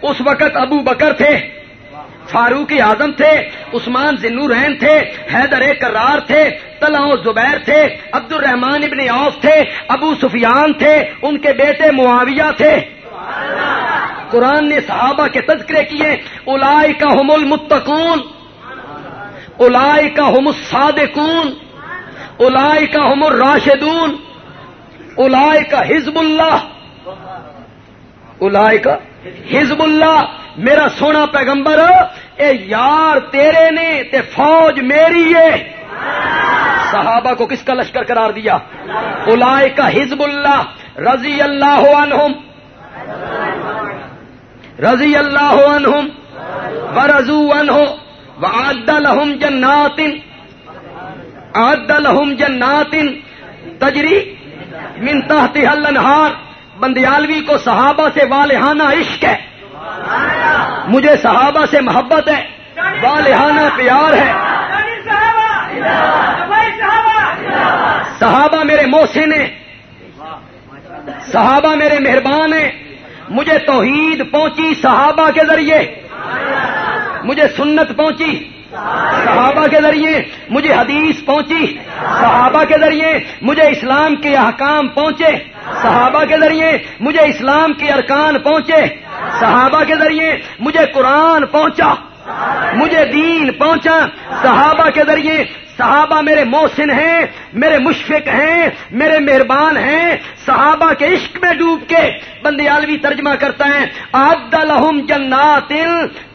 اس وقت ابو بکر تھے، فاروق اعظم تھے، عثمان ذنورین تھے، حیدر کرار تھے طلع زبیر تھے عبد الرحمان ابن عوف تھے، ابو سفیان تھے، ان کے بیٹے معاویہ تھے۔ قرآن نے صحابہ کے تذکرے کیے الائی کا حمل متقون الائی کا ہم الصادقون الائی کا ہم الراشدون الائی کا حزب اللہ الائی کا حزب اللہ۔ میرا سونا پیغمبر، اے یار تیرے نے تے فوج میری ہے۔ صحابہ کو کس کا لشکر قرار دیا؟ الائی کا حزب اللہ۔ رضی اللہ عنہم۔ رضی اللہ عنہم۔ برضو عنہ وعد لهم جنات عد لهم جنات تجری من تحتها الانہار بندیالوی کو صحابہ سے والہانہ عشق ہے۔ مجھے صحابہ سے محبت ہے۔ والہانہ پیار ہے۔ صحابہ میرے محسن ہیں۔ صحابہ میرے مہربان ہیں۔ مجھے توحید پہنچی صحابہ کے ذریعے۔ مجھے سنت پہنچی۔ صحابہ کے ذریعے مجھے حدیث پہنچی۔ صحابہ کے ذریعے مجھے اسلام کے احکام پہنچے۔ صحابہ کے ذریعے مجھے اسلام کے ارکان پہنچے۔ صحابہ کے ذریعے مجھے قرآن پہنچا۔ مجھے دین پہنچا۔ صحابہ کے ذریعے صحابہ میرے محسن ہیں، میرے مشفق ہیں، میرے مہربان ہیں۔ صحابہ کے عشق میں ڈوب کے بندیالوی ترجمہ کرتا ہے آد لہم جنات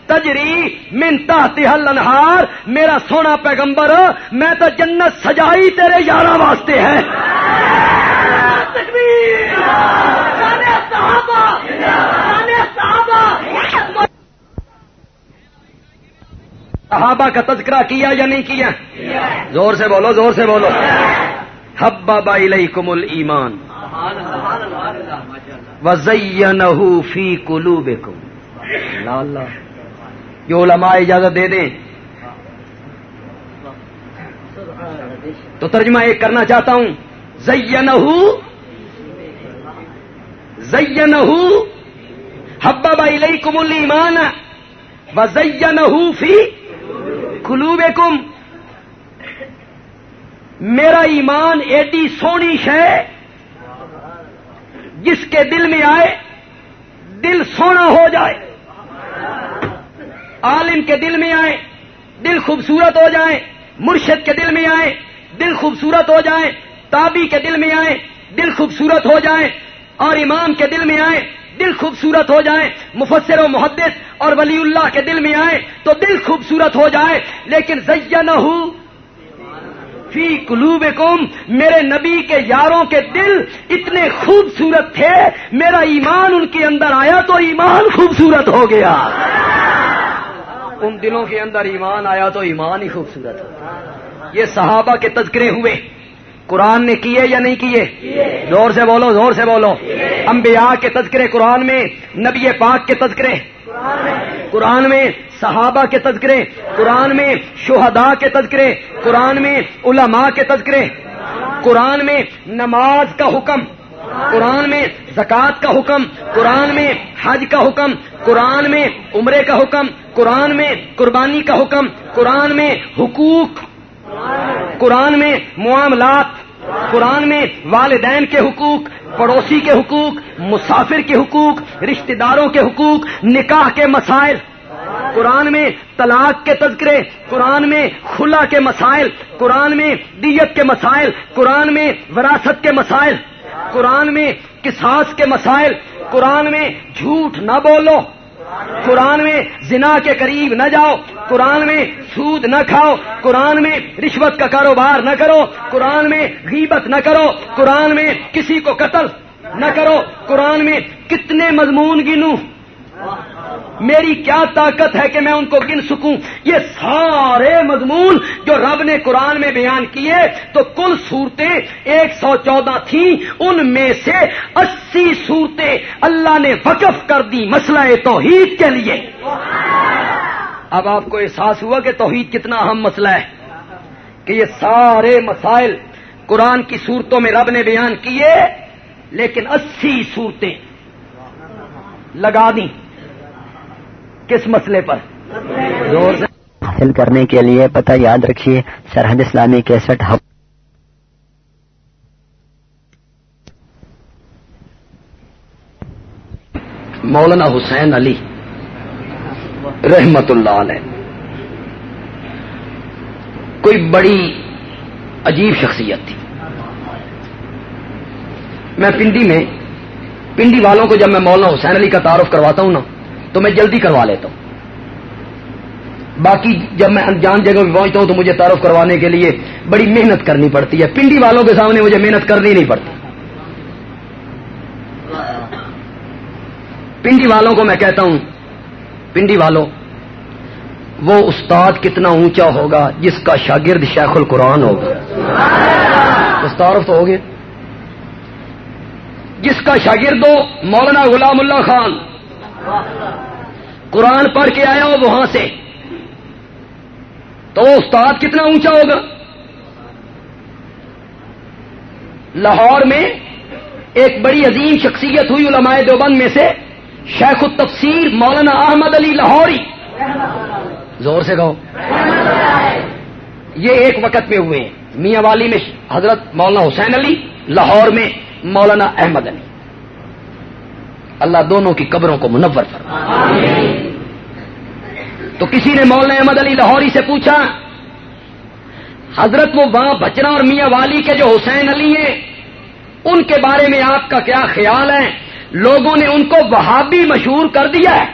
تجری منتا تہل انہار میرا سونا پیغمبر، میں تو جنت سجائی تیرے یارہ واسطے ہے۔ صحابہ کا تذکرہ کیا یا نہیں کیا؟ زور سے بولو، زور سے بولو۔ حبا بائی کمل ایمان وزین فی کلو بے جو علماء اجازت دے دیں۔ تو ترجمہ ایک کرنا چاہتا ہوں۔ زین زین حبا بائی لئی کمل ایمان و زین فی کلو کم میرا ایمان ایڈی سونی ہے جس کے دل میں آئے، دل سونا ہو جائے۔ عالم کے دل میں آئے، دل خوبصورت ہو جائے، مرشد کے دل میں آئے، دل خوبصورت ہو جائے، تابی کے دل میں آئے، دل خوبصورت ہو جائے، اور امام کے دل میں آئے، دل خوبصورت ہو جائے، مفسر و محدث اور ولی اللہ کے دل میں آئے، تو دل خوبصورت ہو جائے، لیکن نہ ہو فی قلوب میرے نبی کے یاروں کے دل اتنے خوبصورت تھے، میرا ایمان ان کے اندر آیا تو ایمان خوبصورت ہو گیا۔ ان دلوں کے اندر ایمان آیا تو ایمان ہی خوبصورت ہو۔ یہ صحابہ کے تذکرے ہوئے۔ قرآن نے کیے یا نہیں کیے؟ زور سے بولو، زور سے بولو۔ انبیاء کے تذکرے، قرآن میں، نبی پاک کے تذکرے۔ قرآن میں صحابہ کے تذکرے، قرآن میں شہداء کے تذکرے، قرآن میں علماء کے تذکرے۔ قرآن میں نماز کا حکم، قرآن میں زکوٰۃ کا حکم، قرآن میں حج کا حکم، قرآن میں عمرے کا حکم قرآن میں قربانی کا حکم قرآن میں حقوق قرآن میں معاملات قرآن میں والدین کے حقوق پڑوسی کے حقوق مسافر کے حقوق رشتہ داروں کے حقوق نکاح کے مسائل قرآن میں طلاق کے تذکرے قرآن میں خلا کے مسائل قرآن میں دیت کے مسائل قرآن میں وراثت کے مسائل قرآن میں کساس کے مسائل قرآن میں جھوٹ نہ بولو قرآن میں زنا کے قریب نہ جاؤ، قرآن میں سود نہ کھاؤ، قرآن میں رشوت کا کاروبار نہ کرو، قرآن میں غیبت نہ کرو، قرآن میں کسی کو قتل نہ کرو، قرآن میں کتنے مضمون گنوں۔ میری کیا طاقت ہے کہ میں ان کو گن سکوں؟ یہ سارے مضمون جو رب نے قرآن میں بیان کیے، تو کل صورتیں ایک سو چودہ تھیں، ان میں سے اسی صورتیں اللہ نے وقف کر دی مسئلہ توحید کے لیے۔ اب آپ کو احساس ہوا کہ توحید کتنا اہم مسئلہ ہے، کہ یہ سارے مسائل قرآن کی صورتوں میں رب نے بیان کیے، لیکن اسی صورتیں لگا دیں۔ کس مسئلے پر؟ زور سے۔ حاصل کرنے کے لیے پتہ یاد رکھیے سرحد اسلامی کیسٹ ہب مولانا حسین علی رحمت اللہ علیہ۔ کوئی بڑی عجیب شخصیت تھی۔ میں پنڈی میں پنڈی والوں کو جب میں مولانا حسین علی کا تعارف کرواتا ہوں نا تو میں جلدی کروا لیتا ہوں۔ باقی جب میں انجان جگہ پہ پہنچتا ہوں تو مجھے تعارف کروانے کے لیے بڑی محنت کرنی پڑتی ہے۔ پنڈی والوں کے سامنے مجھے محنت کرنی نہیں پڑتی۔ پنڈی والوں کو میں کہتا ہوں، پنڈی والوں، وہ استاد کتنا اونچا ہوگا جس کا شاگرد شیخ القرآن ہوگا۔ تعارف تو ہوگے جس کا شاگرد ہو، مولانا غلام اللہ خان۔ قرآن پڑھ کے آیا ہو وہاں سے تو وہ استاد کتنا اونچا ہوگا؟ لاہور میں ایک بڑی عظیم شخصیت ہوئی علماء دیوبند میں سے، شیخ التفسیر مولانا احمد علی لاہوری۔ زور سے کہو۔ یہ ایک وقت میں ہوئے ہیں۔ میاں والی میں حضرت مولانا حسین علی، لاہور میں مولانا احمد علی۔ اللہ دونوں کی قبروں کو منور فرما۔ تو کسی نے مولانا احمد علی لاہوری سے پوچھا، حضرت وہ وہاں بچنا اور میاں والی کے جو حسین علی ہیں، ان کے بارے میں آپ کا کیا خیال ہے؟ لوگوں نے ان کو وہابی مشہور کر دیا ہے۔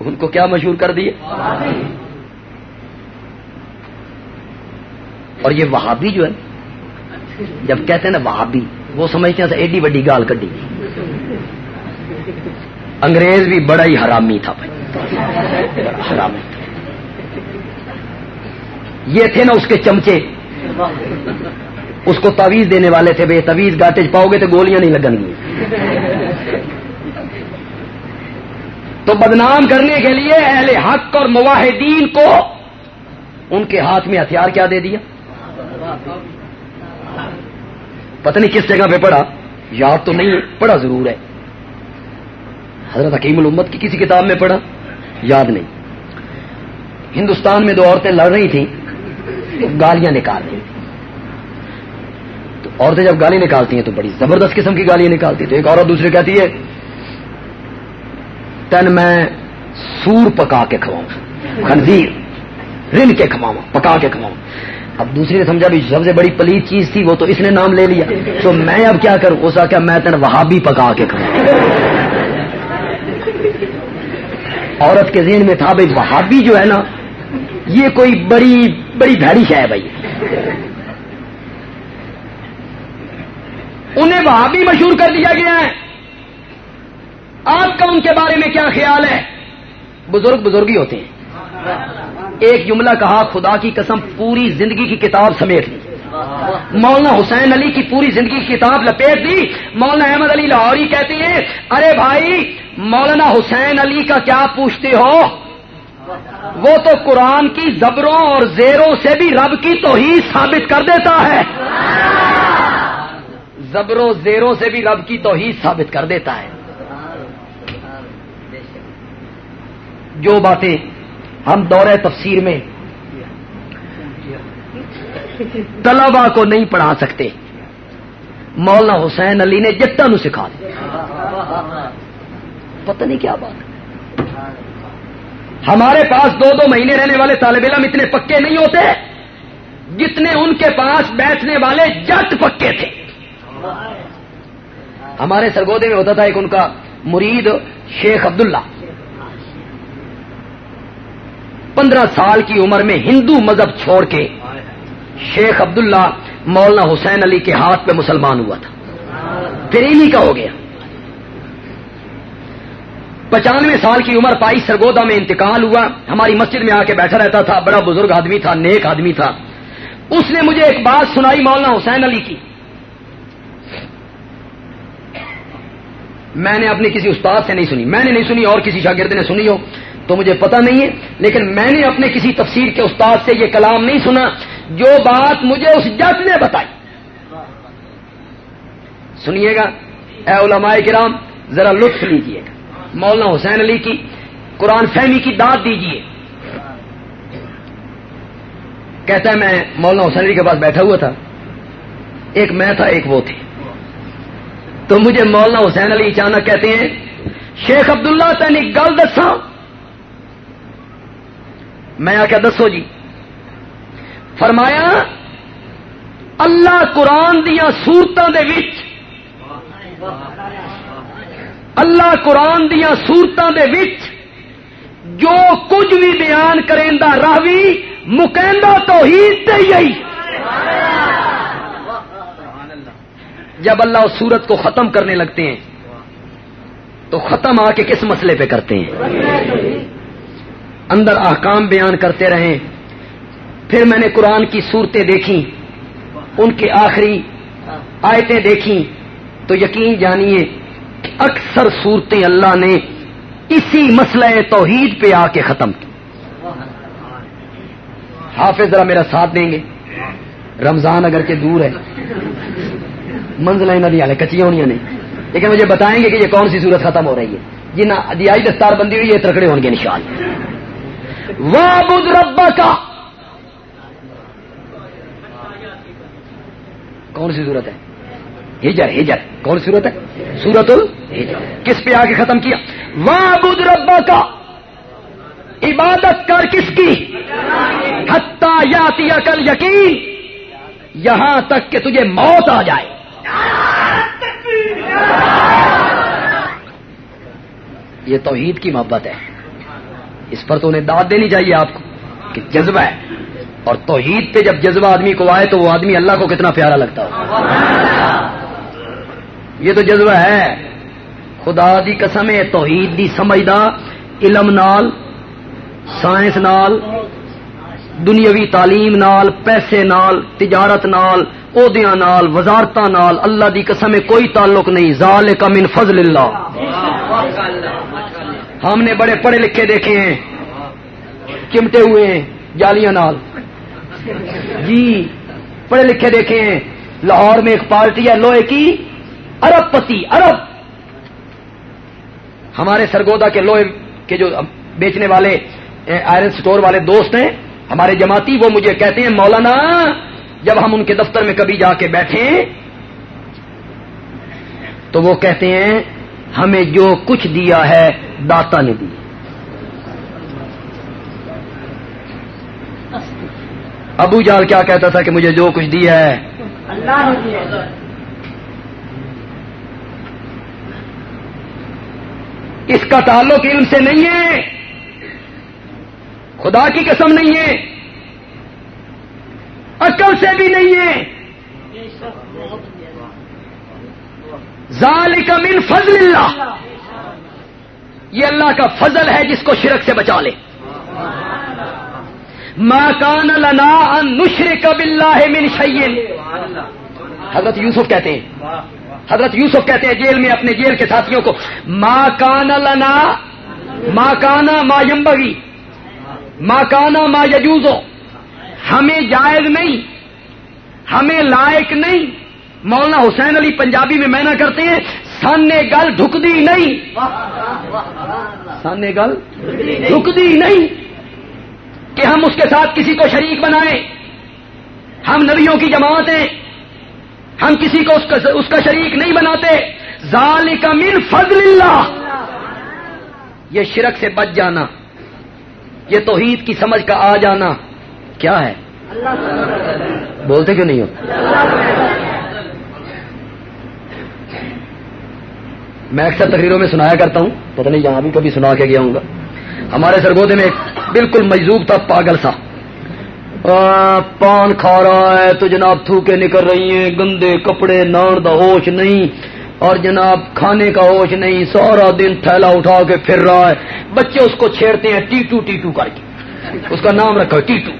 ان کو کیا مشہور کر دیا؟ اور یہ وہابی جو ہے، جب کہتے ہیں نا وہابی، وہ سمجھتے ہیں ایڈی وڈی گال کڈی۔ انگریز بھی بڑا ہی حرامی تھا بھائی۔ حرامی۔ یہ تھے نا اس کے چمچے۔ اس کو تعویذ دینے والے تھے، بھائی تویز گاٹے پاؤ گے تو گولیاں نہیں لگن گی۔ تو بدنام کرنے کے لیے اہل حق اور مواحدین کو ان کے ہاتھ میں ہتھیار کیا دے دیا۔ پتہ نہیں کس جگہ پہ پڑھا، یاد تو نہیں ہے، پڑھا ضرور ہے۔ حضرت حکیم الامت کی کسی کتاب میں پڑھا؟ یاد نہیں۔ ہندوستان میں دو عورتیں لڑ رہی تھیں، گالیاں نکال رہی تھیں۔ تو عورتیں جب گالی نکالتی ہیں تو بڑی زبردست قسم کی گالیاں نکالتی تو ایک عورت دوسرے کہتی ہے، تن میں سور پکا کے کھواؤں، خنزیر، رن کے کھواؤں پکا کے کھواؤں اب دوسری نے سمجھا بھی سب سے بڑی پلیت چیز تھی، وہ تو اس نے نام لے لیا۔ تو میں اب کیا کروں؟ اس کا میں تین وہاں بھی پکا کے کھاؤں عورت کے ذہن میں تھا بھائی وہابی جو ہے نا، یہ کوئی بڑی بڑی بھاری ہے بھائی انہیں وہابی مشہور کر دیا گیا ہے۔ آپ کا ان کے بارے میں کیا خیال ہے؟ بزرگ بزرگ ہی ہوتے ہیں۔ ایک جملہ کہا، خدا کی قسم، پوری زندگی کی کتاب سمیٹ لی۔ مولانا حسین علی کی پوری زندگی کی کتاب لپیٹ دی۔ مولانا احمد علی لاہوری کہتے ہیں، ارے بھائی، مولانا حسین علی کا کیا پوچھتے ہو؟ وہ تو قرآن کی زبروں اور زیروں سے بھی رب کی توحید ثابت کر دیتا ہے۔ زبروں، زیروں سے بھی رب کی توحید ثابت کر دیتا ہے۔ جو باتیں ہم دور تفسیر میں طلبا کو نہیں پڑھا سکتے۔ مولانا حسین علی نے جٹا نو سکھا دیا۔ پتہ نہیں کیا بات۔ ہمارے پاس دو دو مہینے رہنے والے طالب علم اتنے پکے نہیں ہوتے جتنے ان کے پاس بیٹھنے والے جٹ پکے تھے۔ ہمارے سرگودے میں ہوتا تھا ایک ان کا مرید شیخ عبداللہ۔ پندرہ سال کی عمر میں ہندو مذہب چھوڑ کے شیخ عبداللہ مولانا حسین علی کے ہاتھ پہ مسلمان ہوا تھا۔ پھر کا ہو گیا۔ پچانوے سال کی عمر پائی سرگودا میں انتقال ہوا۔ ہماری مسجد میں آ کے بیٹھا رہتا تھا۔ بڑا بزرگ آدمی تھا، نیک آدمی تھا۔ اس نے مجھے ایک بات سنائی مولانا حسین علی کی۔ میں نے اپنے کسی استاد سے نہیں سنی۔ میں نے نہیں سنی، اور کسی شاگرد نے سنی ہو، تو مجھے پتا نہیں ہے۔ لیکن میں نے اپنے کسی تفسیر کے استاد سے یہ کلام نہیں سنا۔ جو بات مجھے اس جج نے بتائی۔ سنیے گا، اے علماء کرام، ذرا لطف لیجیے گا۔ مولانا حسین علی کی قرآن فہمی کی داد دیجیے کہتا ہے، میں مولانا حسین علی کے پاس بیٹھا ہوا تھا۔ ایک میں تھا، ایک وہ تھے تو مجھے مولانا حسین علی اچانک کہتے ہیں، شیخ عبداللہ تین گل دسا میں آ کے دسو جی۔ فرمایا، اللہ قرآن دیا سورتوں دے وچ، اللہ قرآن دیا سورتوں دے وچ جو کچھ بھی بیان کریں راوی مکیندا تو ہی جب اللہ اس سورت کو ختم کرنے لگتے ہیں، تو ختم آ کے کس مسئلے پہ کرتے ہیں؟ اندر احکام بیان کرتے رہیں۔ پھر میں نے قرآن کی صورتیں دیکھی ان کے آخری آیتیں دیکھی تو یقین جانیے کہ اکثر صورتیں اللہ نے اسی مسئلہ توحید پہ آ کے ختم کی۔ حافظ ذرا میرا ساتھ دیں گے؟ رمضان اگر کے دور ہے۔ منزل ندی کچیاں ہونی نہیں لیکن مجھے بتائیں گے کہ یہ کون سی صورت ختم ہو رہی ہے؟ جی نہ دیائی دستار بندی ہوئی یہ ترکڑے ہوں گے نشان بدھ ربا کا کون سی صورت ہے؟ ہجر ہجر کون سی صورت ہے؟ سورت الجر کس پہ آ کے ختم کیا؟ بدھ ربا کا عبادت کر کس کی؟ حتہ یاتی کل یقین یہاں تک کہ تجھے موت آ جائے۔ یہ توحید کی محبت ہے۔ اس پر تو انہیں دعوت دینی چاہیے آپ کو کہ جذبہ ہے۔ اور توحید پہ جب جذبہ آدمی کو آئے تو وہ آدمی اللہ کو کتنا پیارا لگتا ہو۔ یہ تو جذبہ ہے۔ خدا دی قسم ہے، توحید دی سمجھدا علم نال، سائنس نال، دنیاوی تعلیم نال، پیسے نال، تجارت نال، عہدیاں نال، وزارتاں نال، اللہ دی قسم کوئی تعلق نہیں۔ ذالک من فضل اللہ۔ ہم نے بڑے پڑھے لکھے دیکھے ہیں، چمٹے ہوئے ہیں، جالیاں نال۔ جی پڑھے لکھے دیکھے ہیں لاہور میں ایک پارٹی ہے، لوہے کی ارب پتی ارب ہمارے سرگودا کے لوہے کے جو بیچنے والے آئرن سٹور والے دوست ہیں، ہمارے جماعتی، وہ مجھے کہتے ہیں، مولانا، جب ہم ان کے دفتر میں کبھی جا کے بیٹھے تو وہ کہتے ہیں، ہمیں جو کچھ دیا ہے، داتا نے دی ابو جال کیا کہتا تھا کہ مجھے جو کچھ دیا ہے؟ اللہ اس کا تعلق علم سے نہیں ہے۔ خدا کی قسم نہیں ہے۔ عقل سے بھی نہیں ہے۔ ذالک من فضل اللہ۔ یہ اللہ کا فضل ہے جس کو شرک سے بچا لے۔ ما کان لنا ان نشرک باللہ من شیئن حضرت یوسف کہتے ہیں. حضرت یوسف کہتے ہیں جیل میں اپنے جیل کے ساتھیوں کو، ما کان لنا، ما کانا ما یمبگی ما کانا ما یجوزو ہمیں جائز نہیں، ہمیں لائق نہیں. مولانا حسین علی پنجابی میں مینا کرتے ہیں، سن نے گل ڈھک دی نہیں. سن گل ڈھک دی نہیں. کہ ہم اس کے ساتھ کسی کو شریک بنائیں۔ ہم نبیوں کی جماعت ہیں۔ ہم کسی کو اس کا شریک نہیں بناتے۔ ذالک من فضل اللہ۔ یہ شرک سے بچ جانا۔ یہ توحید کی سمجھ کا آ جانا۔ کیا ہے؟ بولتے کیوں نہیں ہو؟ میں اکثر تقریروں میں سنایا کرتا ہوں۔ پتہ نہیں یہاں بھی کبھی سنا کے گیا ہوں گا۔ ہمارے سرگودے میں بالکل مجزوب تھا، پاگل سا پان کھا رہا ہے تو جناب تھوکے نکل رہی ہیں، گندے کپڑے، نان دا ہوش نہیں۔ اور جناب کھانے کا ہوش نہیں، سارا دن تھیلا اٹھا کے پھر رہا ہے۔ بچے اس کو چھیڑتے ہیں ٹیٹو ٹیٹو کر کے۔ اس کا نام رکھا، ٹیٹو۔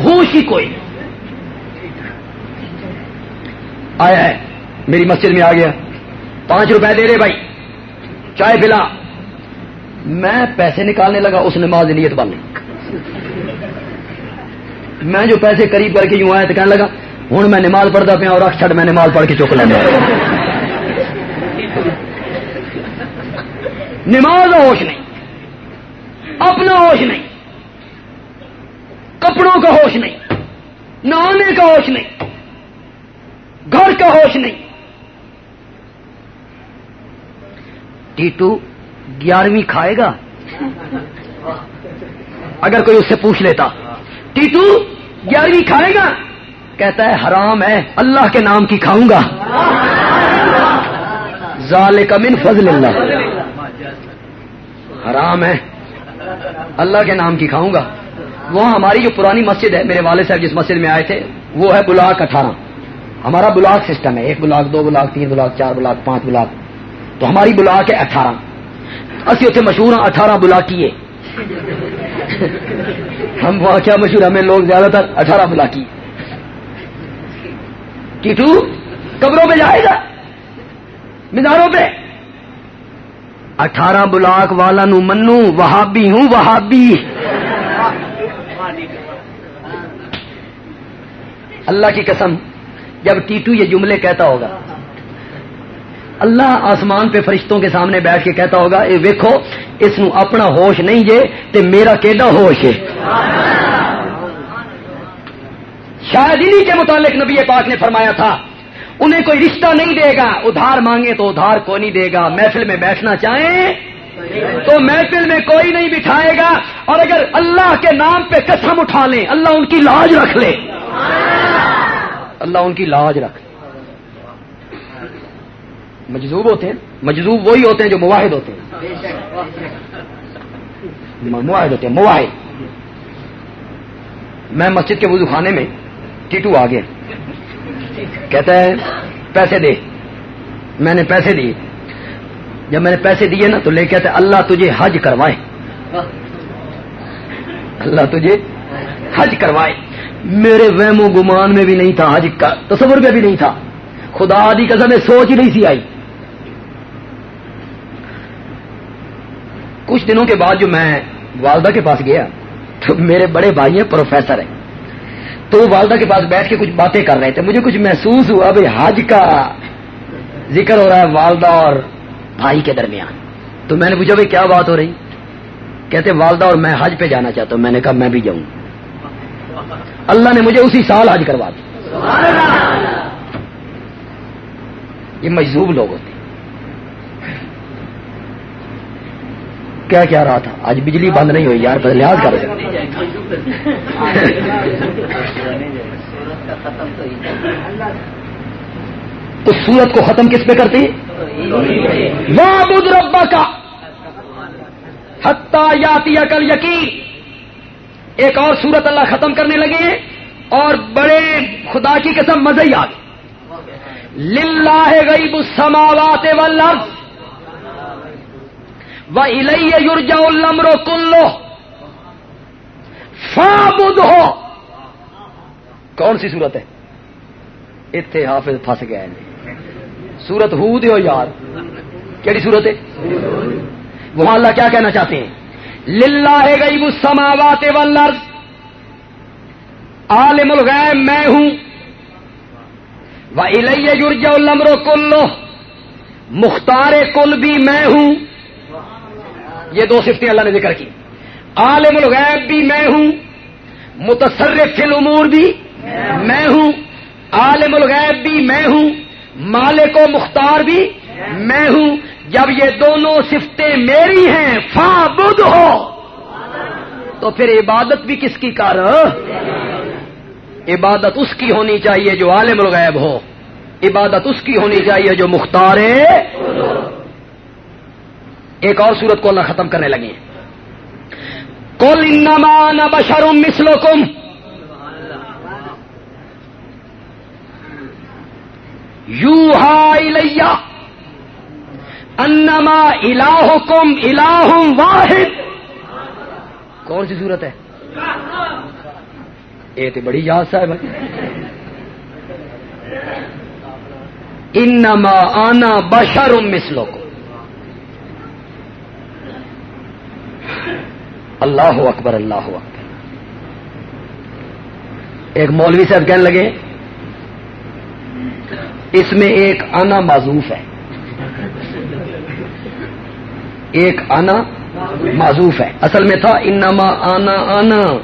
ہوش ہی کوئی۔ آیا ہے، میری مسجد میں آ گیا۔ پانچ روپے دے رہے بھائی۔ چائے پلا۔ میں پیسے نکالنے لگا، اس نماز نیت بن میں جو پیسے قریب کر کے یوں آیا تو کہنے لگا ہوں میں نماز پڑھتا پیا اور رکھ میں نماز پڑھ کے چک لینا۔ نماز ہوش نہیں، اپنا ہوش نہیں، کپڑوں کا ہوش نہیں، نہانے کا ہوش نہیں، گھر کا ہوش نہیں۔ ٹیٹو گیارہویں کھائے گا؟ اگر کوئی اس سے پوچھ لیتا ٹیٹو گیارہویں کھائے گا؟ کہتا ہے، حرام ہے، اللہ کے نام کی کھاؤں گا. ظال من فضل اللہ۔ حرام ہے، اللہ کے نام کی کھاؤں گا۔ وہاں ہماری جو پرانی مسجد ہے، میرے والد صاحب جس مسجد میں آئے تھے، وہ ہے بلاک اٹھارہ۔ ہمارا بلاک سسٹم ہے، ایک بلاک، دو بلاک، تین بلاک، چار بلاک، پانچ بلاک۔ تو ہماری بلاک ہے اٹھارہ۔ اسی اتنے مشہور ہیں اٹھارہ بلاکی ہم وہاں کیا مشہور ہمیں لوگ زیادہ تر اٹھارہ بلاکی ٹیٹو قبروں پہ جائے گا۔ مزاروں پہ۔ اٹھارہ بلاک والا نو منو، وہابی ہوں، وہابی۔ اللہ کی قسم، جب ٹیٹو یہ جملے کہتا ہوگا اللہ آسمان پہ فرشتوں کے سامنے بیٹھ کے کہتا ہوگا، اے ویکھو، اس نو اپنا ہوش نہیں جے تے میرا کیڈا ہوش ہے؟ شاید انہی کے متعلق نبی پاک نے فرمایا تھا، انہیں کوئی رشتہ نہیں دے گا، ادھار مانگے تو ادھار کو نہیں دے گا، محفل میں بیٹھنا چاہیں تو محفل میں کوئی نہیں بٹھائے گا، اور اگر اللہ کے نام پہ قسم اٹھا لیں، اللہ ان کی لاج رکھ لے۔ اللہ ان کی لاج رکھ لے۔ مجذوب ہوتے ہیں مجذوب وہی ہوتے ہیں جو مواحد ہوتے ہیں۔ مواحد ہوتے ہیں مواحد۔ میں مسجد کے وضو خانے میں ٹیٹو آ گیا۔ کہتا ہے پیسے دے۔ میں نے پیسے دیے۔ جب میں نے پیسے دیے نا تو لے کہتے اللہ تجھے حج کروائے۔ اللہ تجھے حج کروائے۔ میرے وہم و گمان میں بھی نہیں تھا حج کا تصور میں بھی نہیں تھا۔ خدا آدی قسم سوچ ہی نہیں سی آئی۔ کچھ دنوں کے بعد جو میں والدہ کے پاس گیا، تو میرے بڑے بھائی ہیں، پروفیسر ہیں۔ تو وہ والدہ کے پاس بیٹھ کے کچھ باتیں کر رہے تھے۔ مجھے کچھ محسوس ہوا بھائی حج کا ذکر ہو رہا ہے والدہ اور بھائی کے درمیان۔ تو میں نے پوچھا، بھائی، کیا بات ہو رہی؟ کہتے، والدہ اور میں حج پہ جانا چاہتا ہوں۔ میں نے کہا، میں بھی جاؤں۔ اللہ نے مجھے اسی سال حج کروا دی یہ مجذوب لوگ ہوتے کیا کیا رہا تھا؟ آج بجلی بند نہیں ہوئی یار پر لحاظ کر۔ تو سورت کو ختم کس پہ کرتی؟ بدھ ربا کا حتہ یاتی کل یقین ایک اور سورت اللہ ختم کرنے لگے اور بڑے خدا کی قسم مزہ ہی آ گئی للہ غیب السماوات والارض وہ الہی یورجا المرو کلو فابد ہو کون سی صورت ہے؟ اتنے حافظ پھنس گیا سورت ہو دو یار۔ کہڑی صورت ہے؟ وہاں اللہ کیا کہنا چاہتے ہیں؟ للہ ہے گئی وہ والارض عالم الغیب میں ہوں۔ وہ الہی یورجا المرو کلو مختار کل بھی میں ہوں۔ یہ دو صفتیں اللہ نے ذکر کی۔ عالم الغیب بھی میں ہوں، متصرف فی الامور بھی میں ہوں، عالم الغیب بھی میں ہوں، مالک و مختار بھی میں ہوں۔ جب یہ دونوں صفتیں میری ہیں فا بدھ ہو۔ تو پھر عبادت بھی کس کی کار عبادت اس کی ہونی چاہیے جو عالم الغیب ہو۔ عبادت اس کی ہونی چاہیے جو مختار ہے۔ ایک اور صورت کو اللہ ختم کرنے لگے کل انما بشرم مسلکم یو ہا انما الہکم الہ واحد۔ کون سی صورت ہے؟ یہ تو بڑی یاد صاحب انما آنا بشرم مسلکم اللہ اکبر اللہ اکبر۔ ایک مولوی صاحب کہنے لگے، اس میں ایک آنا معذوف ہے۔ ایک آنا معذوف ہے۔ اصل میں تھا، انما آنا آنا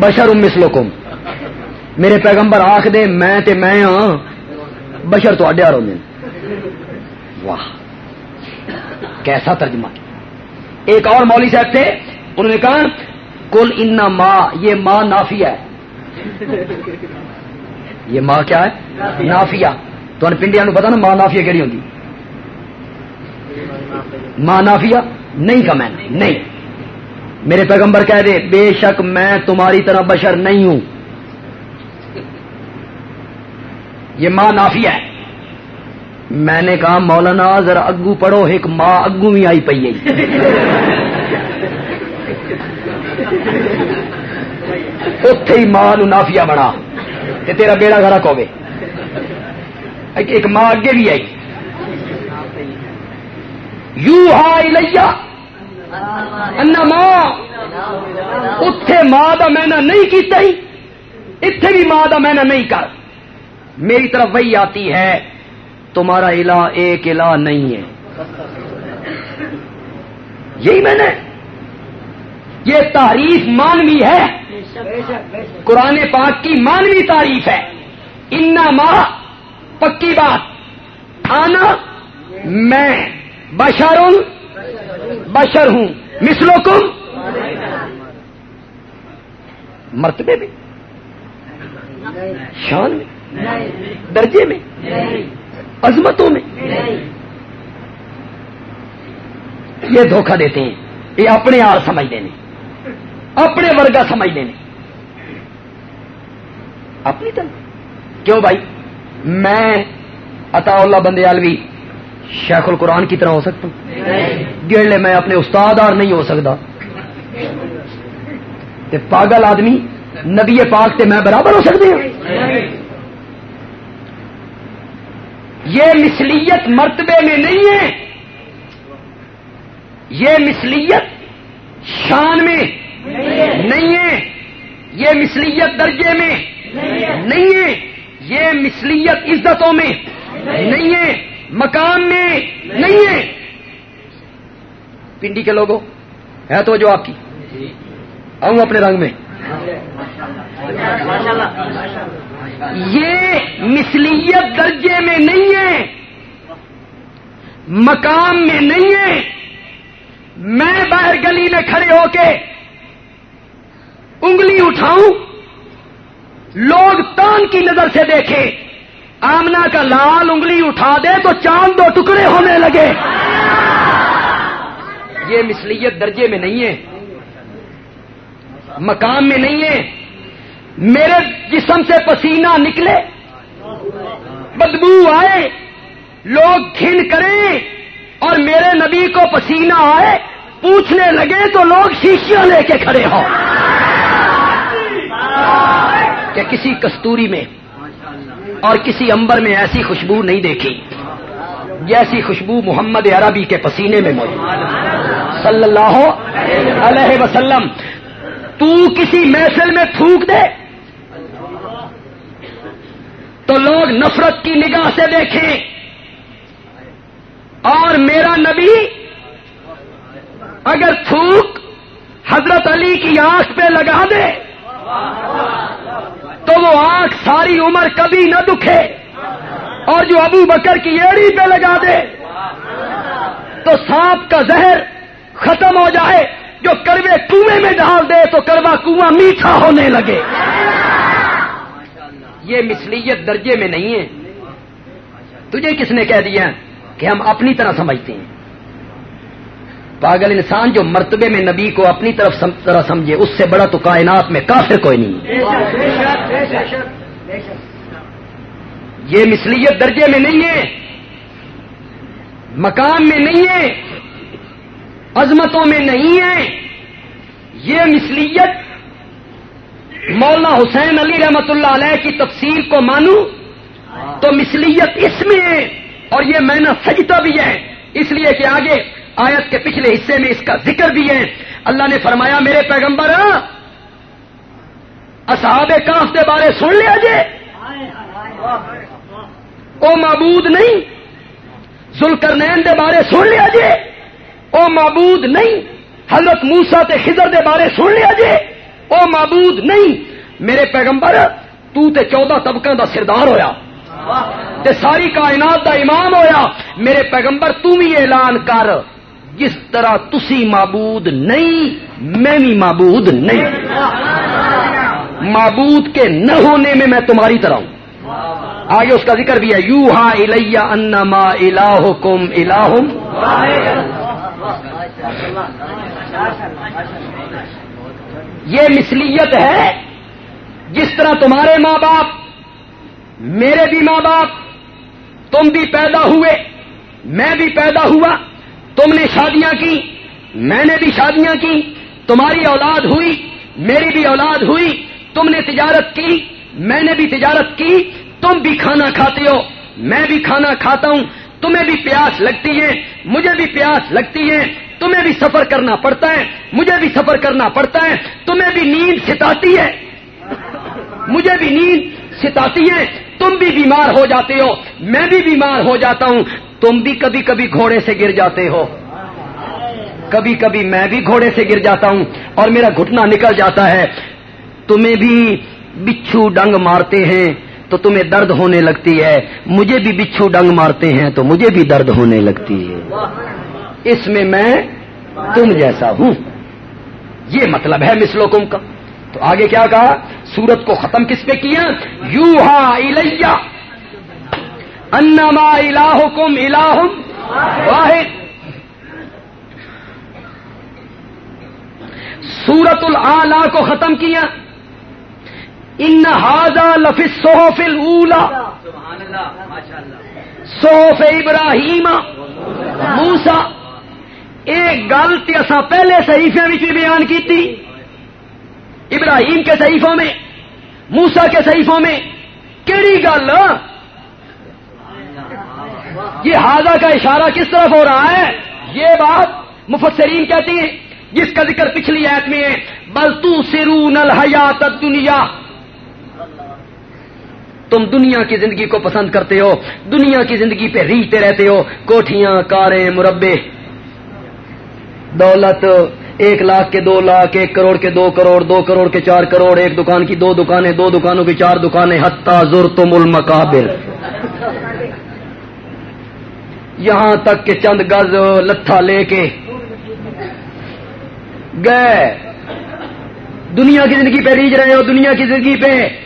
بشر مسلکم میرے پیغمبر آخ دے، میں تے میں ہاں۔ بشر تو اڈیا رو واہ۔ کیسا ترجمہ۔ کیا ایک اور مولوی صاحب تھے، انہوں نے کہا کل ان ماں یہ ماں نافیا ہے۔ یہ ماں کیا ہے؟ نافیا تو پنڈیا نو پتا نا ماں نافیا کہڑی ہوتی ماں نافیا نہیں کا میں نہیں۔ میرے پیغمبر کہہ دے، بے شک میں تمہاری طرح بشر نہیں ہوں۔ یہ ماں نافیا ہے۔ میں نے کہا، مولانا، ذرا اگو پڑھو، ایک ماں اگو بھی آئی پی اتے ہی ماں نافیا بنا تے تیرا بیڑا گھر کو ایک ماں اگے بھی آئی۔ یو ہا ماں۔ اتے ماں کا میں نہیں کیتا ہی۔ اتے بھی ماں کا میں نہیں کر۔ میری طرف وہی آتی ہے۔ تمہارا الہ ایک الہ نہیں ہے۔ یہی میں نے۔ یہ تعریف مانوی ہے۔ قرآن پاک کی مانوی تعریف ہے۔ انا ماں پکی بات۔ آنا، میں بشر بشر ہوں۔ مسلو کم مرتبے میں۔ شان میں۔ درجے میں۔ عظمتوں میں۔ یہ دھوکہ دیتے ہیں، یہ اپنے آر سمجھ دینے اپنے ورگا سمجھ لینے۔ اپنی طرح کیوں بھائی؟ میں، عطا اللہ بندیالوی شیخ القرآن کی طرح ہو سکتا ہوں۔ گیڑ میں اپنے استاد اور نہیں ہو سکتا۔ پاگل آدمی، نبی پاک سے میں برابر ہو سکتے ہیں۔ یہ مثلیت مرتبے میں نہیں ہے۔ یہ مثلیت شان میں نہیں ہے۔ یہ مثلیت درجے میں نہیں ہے۔ یہ مثلیت عزتوں میں نہیں ہے۔ مکان میں نہیں ہے۔ پنڈی کے لوگوں، ہے تو جو آپ کی؟ آؤں اپنے رنگ میں۔ یہ مثلیت درجے میں نہیں ہے، مقام میں نہیں ہے۔ میں باہر گلی میں کھڑے ہو کے انگلی اٹھاؤں، لوگ تان کی نظر سے دیکھیں۔ آمنا کا لال انگلی اٹھا دے تو چاند دو ٹکڑے ہونے لگے۔ یہ مثلیت درجے میں نہیں ہے، مقام میں نہیں ہے۔ میرے جسم سے پسینہ نکلے، بدبو آئے، لوگ کھن کریں اور میرے نبی کو پسینہ آئے، پوچھنے لگے تو لوگ شیشیاں لے کے کھڑے ہوں۔ کہ کسی کستوری میں اور کسی امبر میں ایسی خوشبو نہیں دیکھی، جیسی خوشبو محمد عربی کے پسینے میں موجود صلی اللہ علیہ وسلم، تو کسی محفل میں تھوک دے تو لوگ نفرت کی نگاہ سے دیکھیں۔ اور میرا نبی اگر تھوک حضرت علی کی آنکھ پہ لگا دے تو وہ آنکھ ساری عمر کبھی نہ دکھے اور جو ابو بکر کی ایڑی پہ لگا دے تو سانپ کا زہر ختم ہو جائے، جو کروے کنویں میں ڈال دے تو کروا کنواں میٹھا ہونے لگے۔ یہ مثلیت درجے میں نہیں ہے۔ تجھے کس نے کہہ دیا کہ ہم اپنی طرح سمجھتے ہیں؟ پاگل انسان جو مرتبے میں نبی کو اپنی طرف طرح سمجھے اس سے بڑا تو کائنات میں کافر کوئی نہیں یہ مثلیت درجے میں نہیں ہے۔ مقام میں نہیں ہے۔ عظمتوں میں نہیں ہے۔ یہ مثلیت مولانا حسین علی رحمت اللہ علیہ کی تفصیل کو مانوں تو مثلیت اس میں ہے اور یہ میں نے سجتا بھی ہے۔ اس لیے کہ آگے آیت کے پچھلے حصے میں اس کا ذکر بھی ہے۔ اللہ نے فرمایا، میرے پیغمبر، اصحاب کاف کے بارے سن لیا جے او معبود نہیں ذلکرنین دے بارے سن لیا جے او معبود نہیں، حضرت موسا تے خضر دے بارے سن لیا جے او معبود نہیں، میرے پیغمبر، تو تے چودہ طبقہ دا سردار ہویا۔ تے ساری کائنات دا امام ہویا۔ میرے پیغمبر تم ہی اعلان کر، جس طرح تسی معبود نہیں، میں بھی معبود نہیں۔ معبود کے نہ ہونے میں میں تمہاری طرح ہوں۔ آگے اس کا ذکر بھی ہے یو ہا الیا انما الہ کم الہم۔ یہ مثلیت ہے جس طرح تمہارے ماں باپ، میرے بھی ماں باپ، تم بھی پیدا ہوئے، میں بھی پیدا ہوا، تم نے شادیاں کی، میں نے بھی شادیاں کی، تمہاری اولاد ہوئی، میری بھی اولاد ہوئی، تم نے تجارت کی، میں نے بھی تجارت کی، تم بھی کھانا کھاتے ہو، میں بھی کھانا کھاتا ہوں، تمہیں بھی پیاس لگتی ہے مجھے بھی پیاس لگتی ہے، تمہیں بھی سفر کرنا پڑتا ہے، مجھے بھی سفر کرنا پڑتا ہے، تمہیں بھی نیند ستاتی ہے۔ مجھے بھی نیند ستاتی ہے، تم بھی بیمار ہو جاتے ہو، میں بھی بیمار ہو جاتا ہوں۔ تم بھی کبھی کبھی گھوڑے سے گر جاتے ہو۔ کبھی کبھی میں بھی گھوڑے سے گر جاتا ہوں اور میرا گھٹنا نکل جاتا ہے۔ تمہیں بھی بچھو ڈنگ مارتے ہیں۔ تو تمہیں درد ہونے لگتی ہے۔ مجھے بھی بچھو ڈنگ مارتے ہیں تو مجھے بھی درد ہونے لگتی ہے۔ اس میں میں تم جیسا ہوں۔ یہ مطلب ہے مسلوکم کا۔ تو آگے کیا کہا؟ سورت کو ختم کس پہ کیا؟ یو ہا انما الہکم الہم واحد۔ سورت العلا کو ختم کیا۔ ان ہاضا لفظ صحف اولا صحف ابراہیم موسا ایک گل اصا پہلے صحیفے بھی بیان کی تھی ابراہیم کے صحیفوں میں موسا کے صحیفوں میں. کیڑی گل؟ یہ حاضہ کا اشارہ کس طرف ہو رہا ہے؟ یہ بات مفسرین کہتی ہیں جس کا ذکر پچھلی ایت میں ہے بل تو سرون الحیات دنیا تم دنیا کی زندگی کو پسند کرتے ہو، دنیا کی زندگی پہ ریچتے رہتے ہو، کوٹھیاں، کاریں، مربے۔ دولت، ایک لاکھ کے دو لاکھ، ایک کروڑ کے دو کروڑ دو کروڑ کے چار کروڑ، ایک دکان کی دو دکانیں، دو دکانوں کی چار دکانیں حتہ زر تم المقابل یہاں تک کہ چند گز لتھا لے کے۔ گئے۔ دنیا کی زندگی پہ ریج رہے ہو، دنیا کی زندگی پہ۔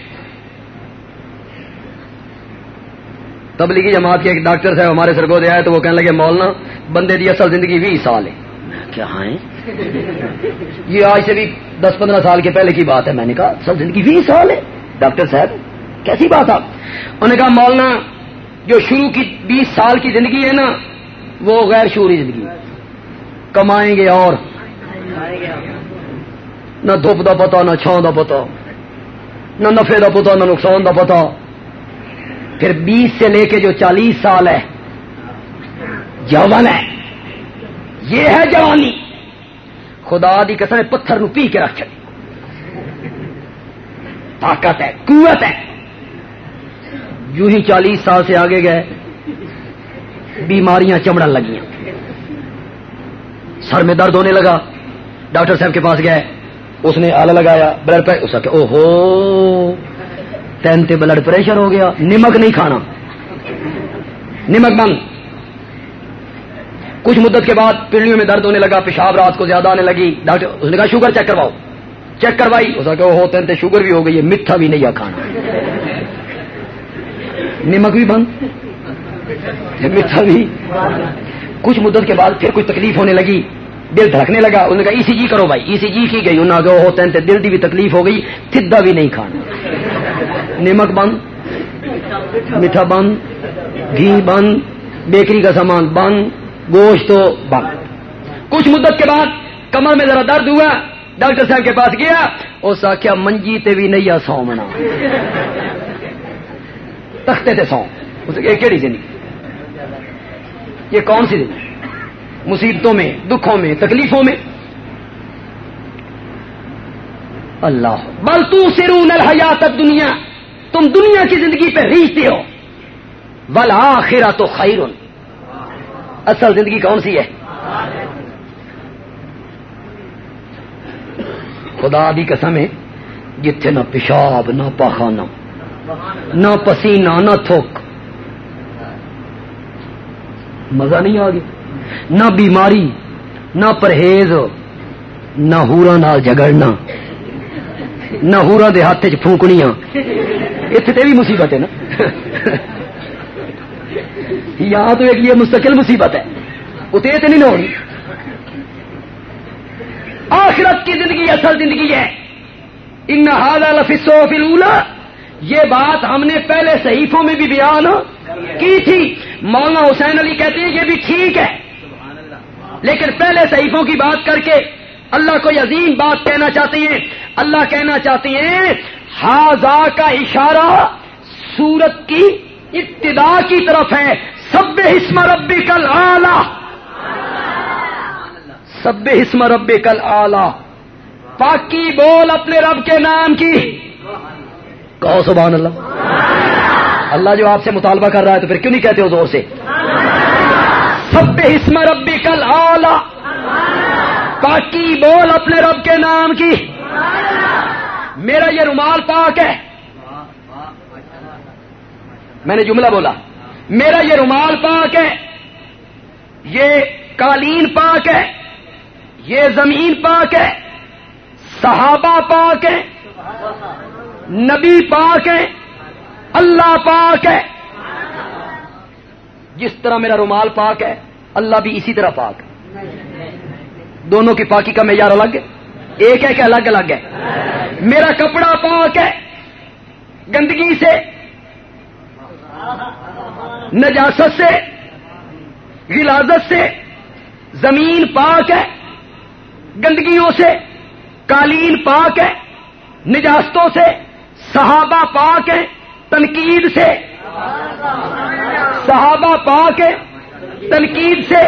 تبلیغی جماعت کے ایک ڈاکٹر صاحب ہمارے سر کو دیا ہے تو وہ کہنے لگے مولنا بندے دی اصل زندگی بھی سال ہے۔ کیا ہے یہ آج سے بھی دس پندرہ سال کے پہلے کی بات ہے۔ میں نے کہا، اصل زندگی بھی سال ہے۔ ڈاکٹر صاحب، کیسی بات آپ انہوں نے کہا مولنا جو شروع کی بیس سال کی زندگی ہے نا، وہ غیر شعوری زندگی کمائیں گے اور۔ نہ دھوپ دا پتا، نہ چھاؤں دا پتا، نہ نفے دا پتا، نہ نقصان دا پتا۔ پھر بیس سے لے کے جو چالیس سال ہے، جوان ہے۔ یہ ہے جوانی۔ خدا دی قسم پتھر نو پی کے رکھ طاقت ہے، قوت ہے۔ یوں ہی چالیس سال سے آگے گئے، بیماریاں چمڑن لگیاں۔ سر میں درد ہونے لگا۔ ڈاکٹر صاحب کے پاس گئے۔ اس نے آلہ لگایا، بلڈ پریشر او ہو تین تے بلڈ پریشر ہو گیا، نمک نہیں کھانا۔ نمک بند۔ کچھ مدت کے بعد پنڈلیوں میں درد ہونے لگا، پیشاب رات کو زیادہ آنے لگی۔ ڈاکٹر، اس نے کہا، شوگر چیک کرواؤ۔ چیک کروائی۔ اس کا ہو تین تے شوگر بھی ہو گئی ہے میٹھا بھی نہیں آ کھانا۔ نمک بھی بند۔ میٹھا بھی۔ کچھ مدت کے بعد پھر کچھ تکلیف ہونے لگی۔ دل دھڑکنے لگا۔ انہوں نے کہا، ای سی جی کرو بھائی، ای سی جی کی گئی۔ انہوں نے ہوتے ہیں دل کی بھی تکلیف ہو گئی تھدا بھی نہیں کھانا۔ نمک بند، میٹھا بند، گھی بند، بیکری کا سامان بند، گوشت بند۔ کچھ مدت کے بعد کمر میں ذرا درد ہوا، ڈاکٹر صاحب کے پاس گیا، اس آخیا، منجی تے بھی نہیں آ سو منا۔ تختے تے سو کہڑی زندگی یہ کون سی زندگی مصیبتوں میں، دکھوں میں، تکلیفوں میں۔ اللہ۔ بل تو سرون الحیات دنیا تم دنیا کی زندگی پہ ریچتے ہو۔ بل آخرا تو خیر اصل زندگی کون سی ہے؟ خدا بھی قسم ہے، جتھے نہ پیشاب، نہ پاخانہ نہ پسینہ، نہ تھوک۔ مزہ نہیں آ گیا۔ نہ بیماری، نہ پرہیز، نہ ہورا نال جگڑنا نہ ہورا دے ہاتھ چ پھونکنیاں۔ اتنے بھی مصیبت ہے نا یہاں تو ایک یہ مستقل مصیبت ہے اتنے تو نہیں ہونی آخرت کی زندگی اصل زندگی ہے ان لفسو فلولا یہ بات ہم نے پہلے صحیفوں میں بھی بیان کی تھی مولانا حسین علی کہتے ہیں یہ بھی ٹھیک ہے لیکن پہلے صحیفوں کی بات کر کے اللہ کوئی عظیم بات کہنا چاہتے ہیں اللہ کہنا چاہتے ہیں ہاضا کا اشارہ سورت کی ابتدا کی طرف ہے۔ سب اسم ربی کل آلہ سب اسم ربی کل آلہ پاکی بول اپنے رب کے نام کی۔ کہو سبحان اللہ۔ اللہ جو آپ سے مطالبہ کر رہا ہے تو پھر کیوں نہیں کہتے ہو زور سے؟ سب اسم ربی کل آلہ پاکی بول اپنے رب کے نام کی۔ میرا یہ رومال پاک ہے۔ میں نے جملہ بولا۔ میرا یہ رومال پاک ہے۔ یہ قالین پاک ہے۔ یہ زمین پاک ہے۔ صحابہ پاک ہے۔ نبی پاک ہے۔ اللہ پاک ہے۔ جس طرح میرا رومال پاک ہے، اللہ بھی اسی طرح پاک ہے۔ دونوں کی پاکی کا معیار الگ ہے۔ ایک ہے کہ الگ الگ ہے۔ میرا کپڑا پاک ہے۔ گندگی سے۔ نجاست سے۔ غلازت سے۔ زمین پاک ہے۔ گندگیوں سے۔ قالین پاک ہے۔ نجاستوں سے۔ صحابہ پاک ہے تنقید سے۔ صحابہ پاک ہے تنقید سے۔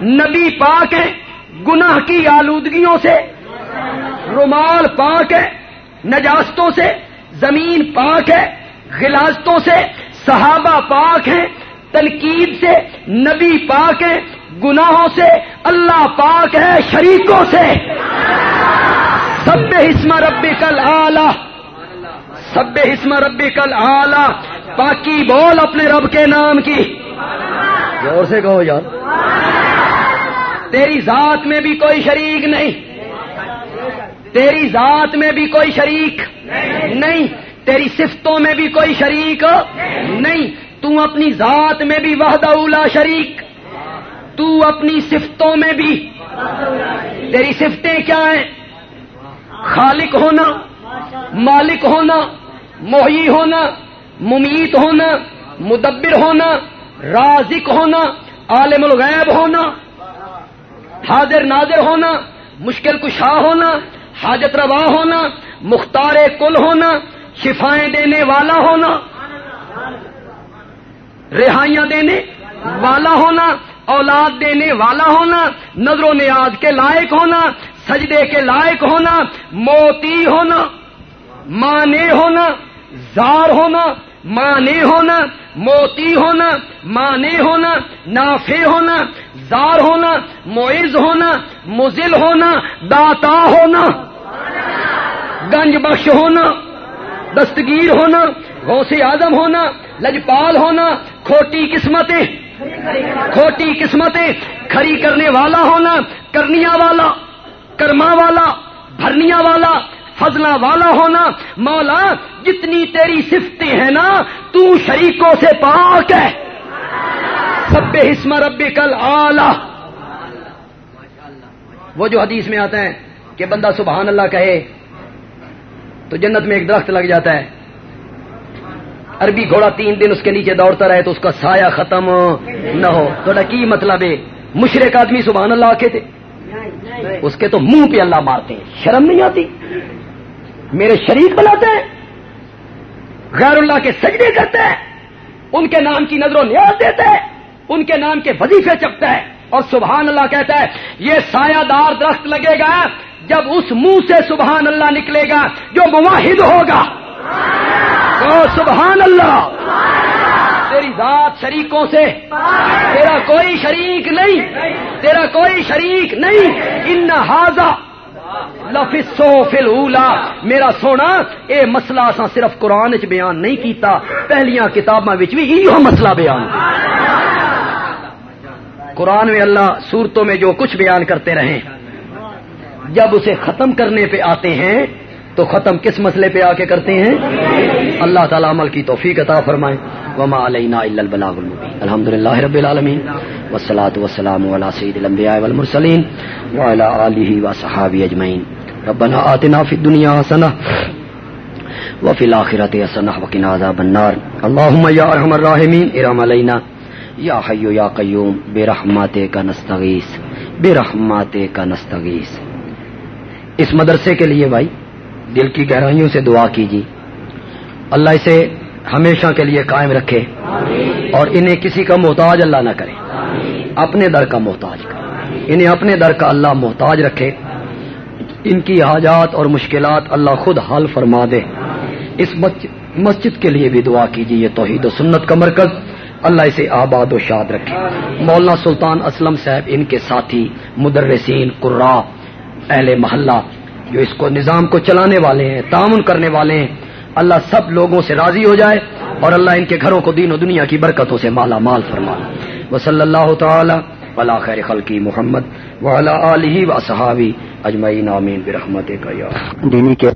نبی پاک ہے گناہ کی آلودگیوں سے۔ رومال پاک ہے نجاستوں سے زمین پاک ہے غلاستوں سے صحابہ پاک ہیں تنقید سے نبی پاک ہے گناہوں سے اللہ پاک ہے شریکوں سے۔ سب حسم ربی کل آلہ سب حسم ربی کل آلہ پاکی بول اپنے رب کے نام کی۔ زور سے کہو یار۔ تیری ذات میں بھی کوئی شریک نہیں۔ تیری ذات میں بھی کوئی شریک نہیں، تیری صفتوں میں بھی کوئی شریک نہیں۔ تو اپنی ذات میں بھی وحدہ اولا شریک۔ تو اپنی صفتوں میں بھی۔ تیری صفتیں کیا ہیں؟ خالق ہونا، مالک ہونا موہی ہونا، ممیت ہونا، مدبر ہونا، رازق ہونا، عالم الغیب ہونا، حاضر ناظر ہونا، مشکل کشا ہونا حاجت روا ہونا، مختار کل ہونا، شفائیں دینے والا ہونا، رہائیاں دینے والا ہونا، اولاد دینے والا ہونا نظر و نیاز کے لائق ہونا، سجدے کے لائق ہونا، موتی ہونا، مانے ہونا، زار ہونا مانے ہونا، موتی ہونا مانے ہونا نافے ہونا، زار ہونا معز ہونا مزل ہونا، داتا ہونا، گنج بخش ہونا، دستگیر ہونا، غوث آدم ہونا، لجپال ہونا، کھوٹی قسمتیں کھوٹی قسمتیں، کھری کرنے والا ہونا، کرنیا والا، کرما والا، بھرنیا والا فضلہ والا ہونا، مولا جتنی تیری صفتیں ہیں نا، تو شریکوں سے پاک ہے۔ سب حسم رب کل آلہ وہ جو حدیث میں آتا ہے کہ بندہ سبحان اللہ کہے، تو جنت میں ایک درخت لگ جاتا ہے۔ عربی گھوڑا تین دن اس کے نیچے دوڑتا رہے تو اس کا سایہ ختم نہ ہو۔ تو کی مطلب ہے؟ مشرق آدمی سبحان اللہ آکے تھے اس کے تو منہ پہ اللہ مارتے ہیں، شرم نہیں آتی؟ میرے شریک بناتے ہیں غیر اللہ کے سجدے کرتے ہیں ان کے نام کی نظر و نیاز دیتے ہیں ان کے نام کے وظیفے چپتا ہے اور سبحان اللہ کہتا ہے یہ سایہ دار درخت لگے گا جب اس منہ سے سبحان اللہ نکلے گا جو مواحد ہوگا۔ تو سبحان اللہ۔ تیری ذات شریکوں سے تیرا کوئی شریک نہیں تیرا کوئی شریک نہیں۔ ان ہاضا لفظو فلا میرا سونا، اے مسئلہ اسا صرف قرآن چ بیان نہیں کیتا، پہلیاں کتاباں بھی یہ مسئلہ بیان۔ قرآن میں اللہ صورتوں میں جو کچھ بیان کرتے رہے۔ جب اسے ختم کرنے پہ آتے ہیں، تو ختم کس مسئلے پہ آ کے کرتے ہیں؟ اللہ تعالیٰ عمل کی توفیق عطا فرمائے۔ وما علینا الا البلاغ المبین الحمد للہ رب العالمین والصلاة والسلام على سید الانبیاء والمرسلین وعلى آلہ وصحابہ اجمعین ربنا آتنا فی الدنیا حسنہ وفي الآخرة حسنة وقنا عذاب النار. اللهم يا ارحم الراحمين ارحم علينا. يا حي يا قيوم، برحمتك نستغيث برحمتك نستغيث. اس مدرسے کے لیے بھائی، دل کی گہرائیوں سے دعا کیجیے۔ اللہ اسے ہمیشہ کے لیے قائم رکھے اور انہیں کسی کا محتاج اللہ نہ کرے۔ اپنے در کا محتاج کرے۔ انہیں اپنے در کا اللہ محتاج رکھے۔ ان کی حاجات اور مشکلات اللہ خود حل فرما دے۔ اس مسجد کے لیے بھی دعا کیجیے، یہ توحید و سنت کا مرکز۔ اللہ اسے آباد و شاد رکھے۔ مولانا سلطان اسلم صاحب، ان کے ساتھی، مدرسین قرا اہل محلہ، جو اس کو نظام کو چلانے والے ہیں، تعاون کرنے والے ہیں اللہ سب لوگوں سے راضی ہو جائے اور اللہ ان کے گھروں کو دین و دنیا کی برکتوں سے مالا مال فرمانا وصلی صلی اللہ تعالی ولا خیر خلقی محمد ولا علیہ و صحابی اجمعین، آمین برحمت کا یا دینی کے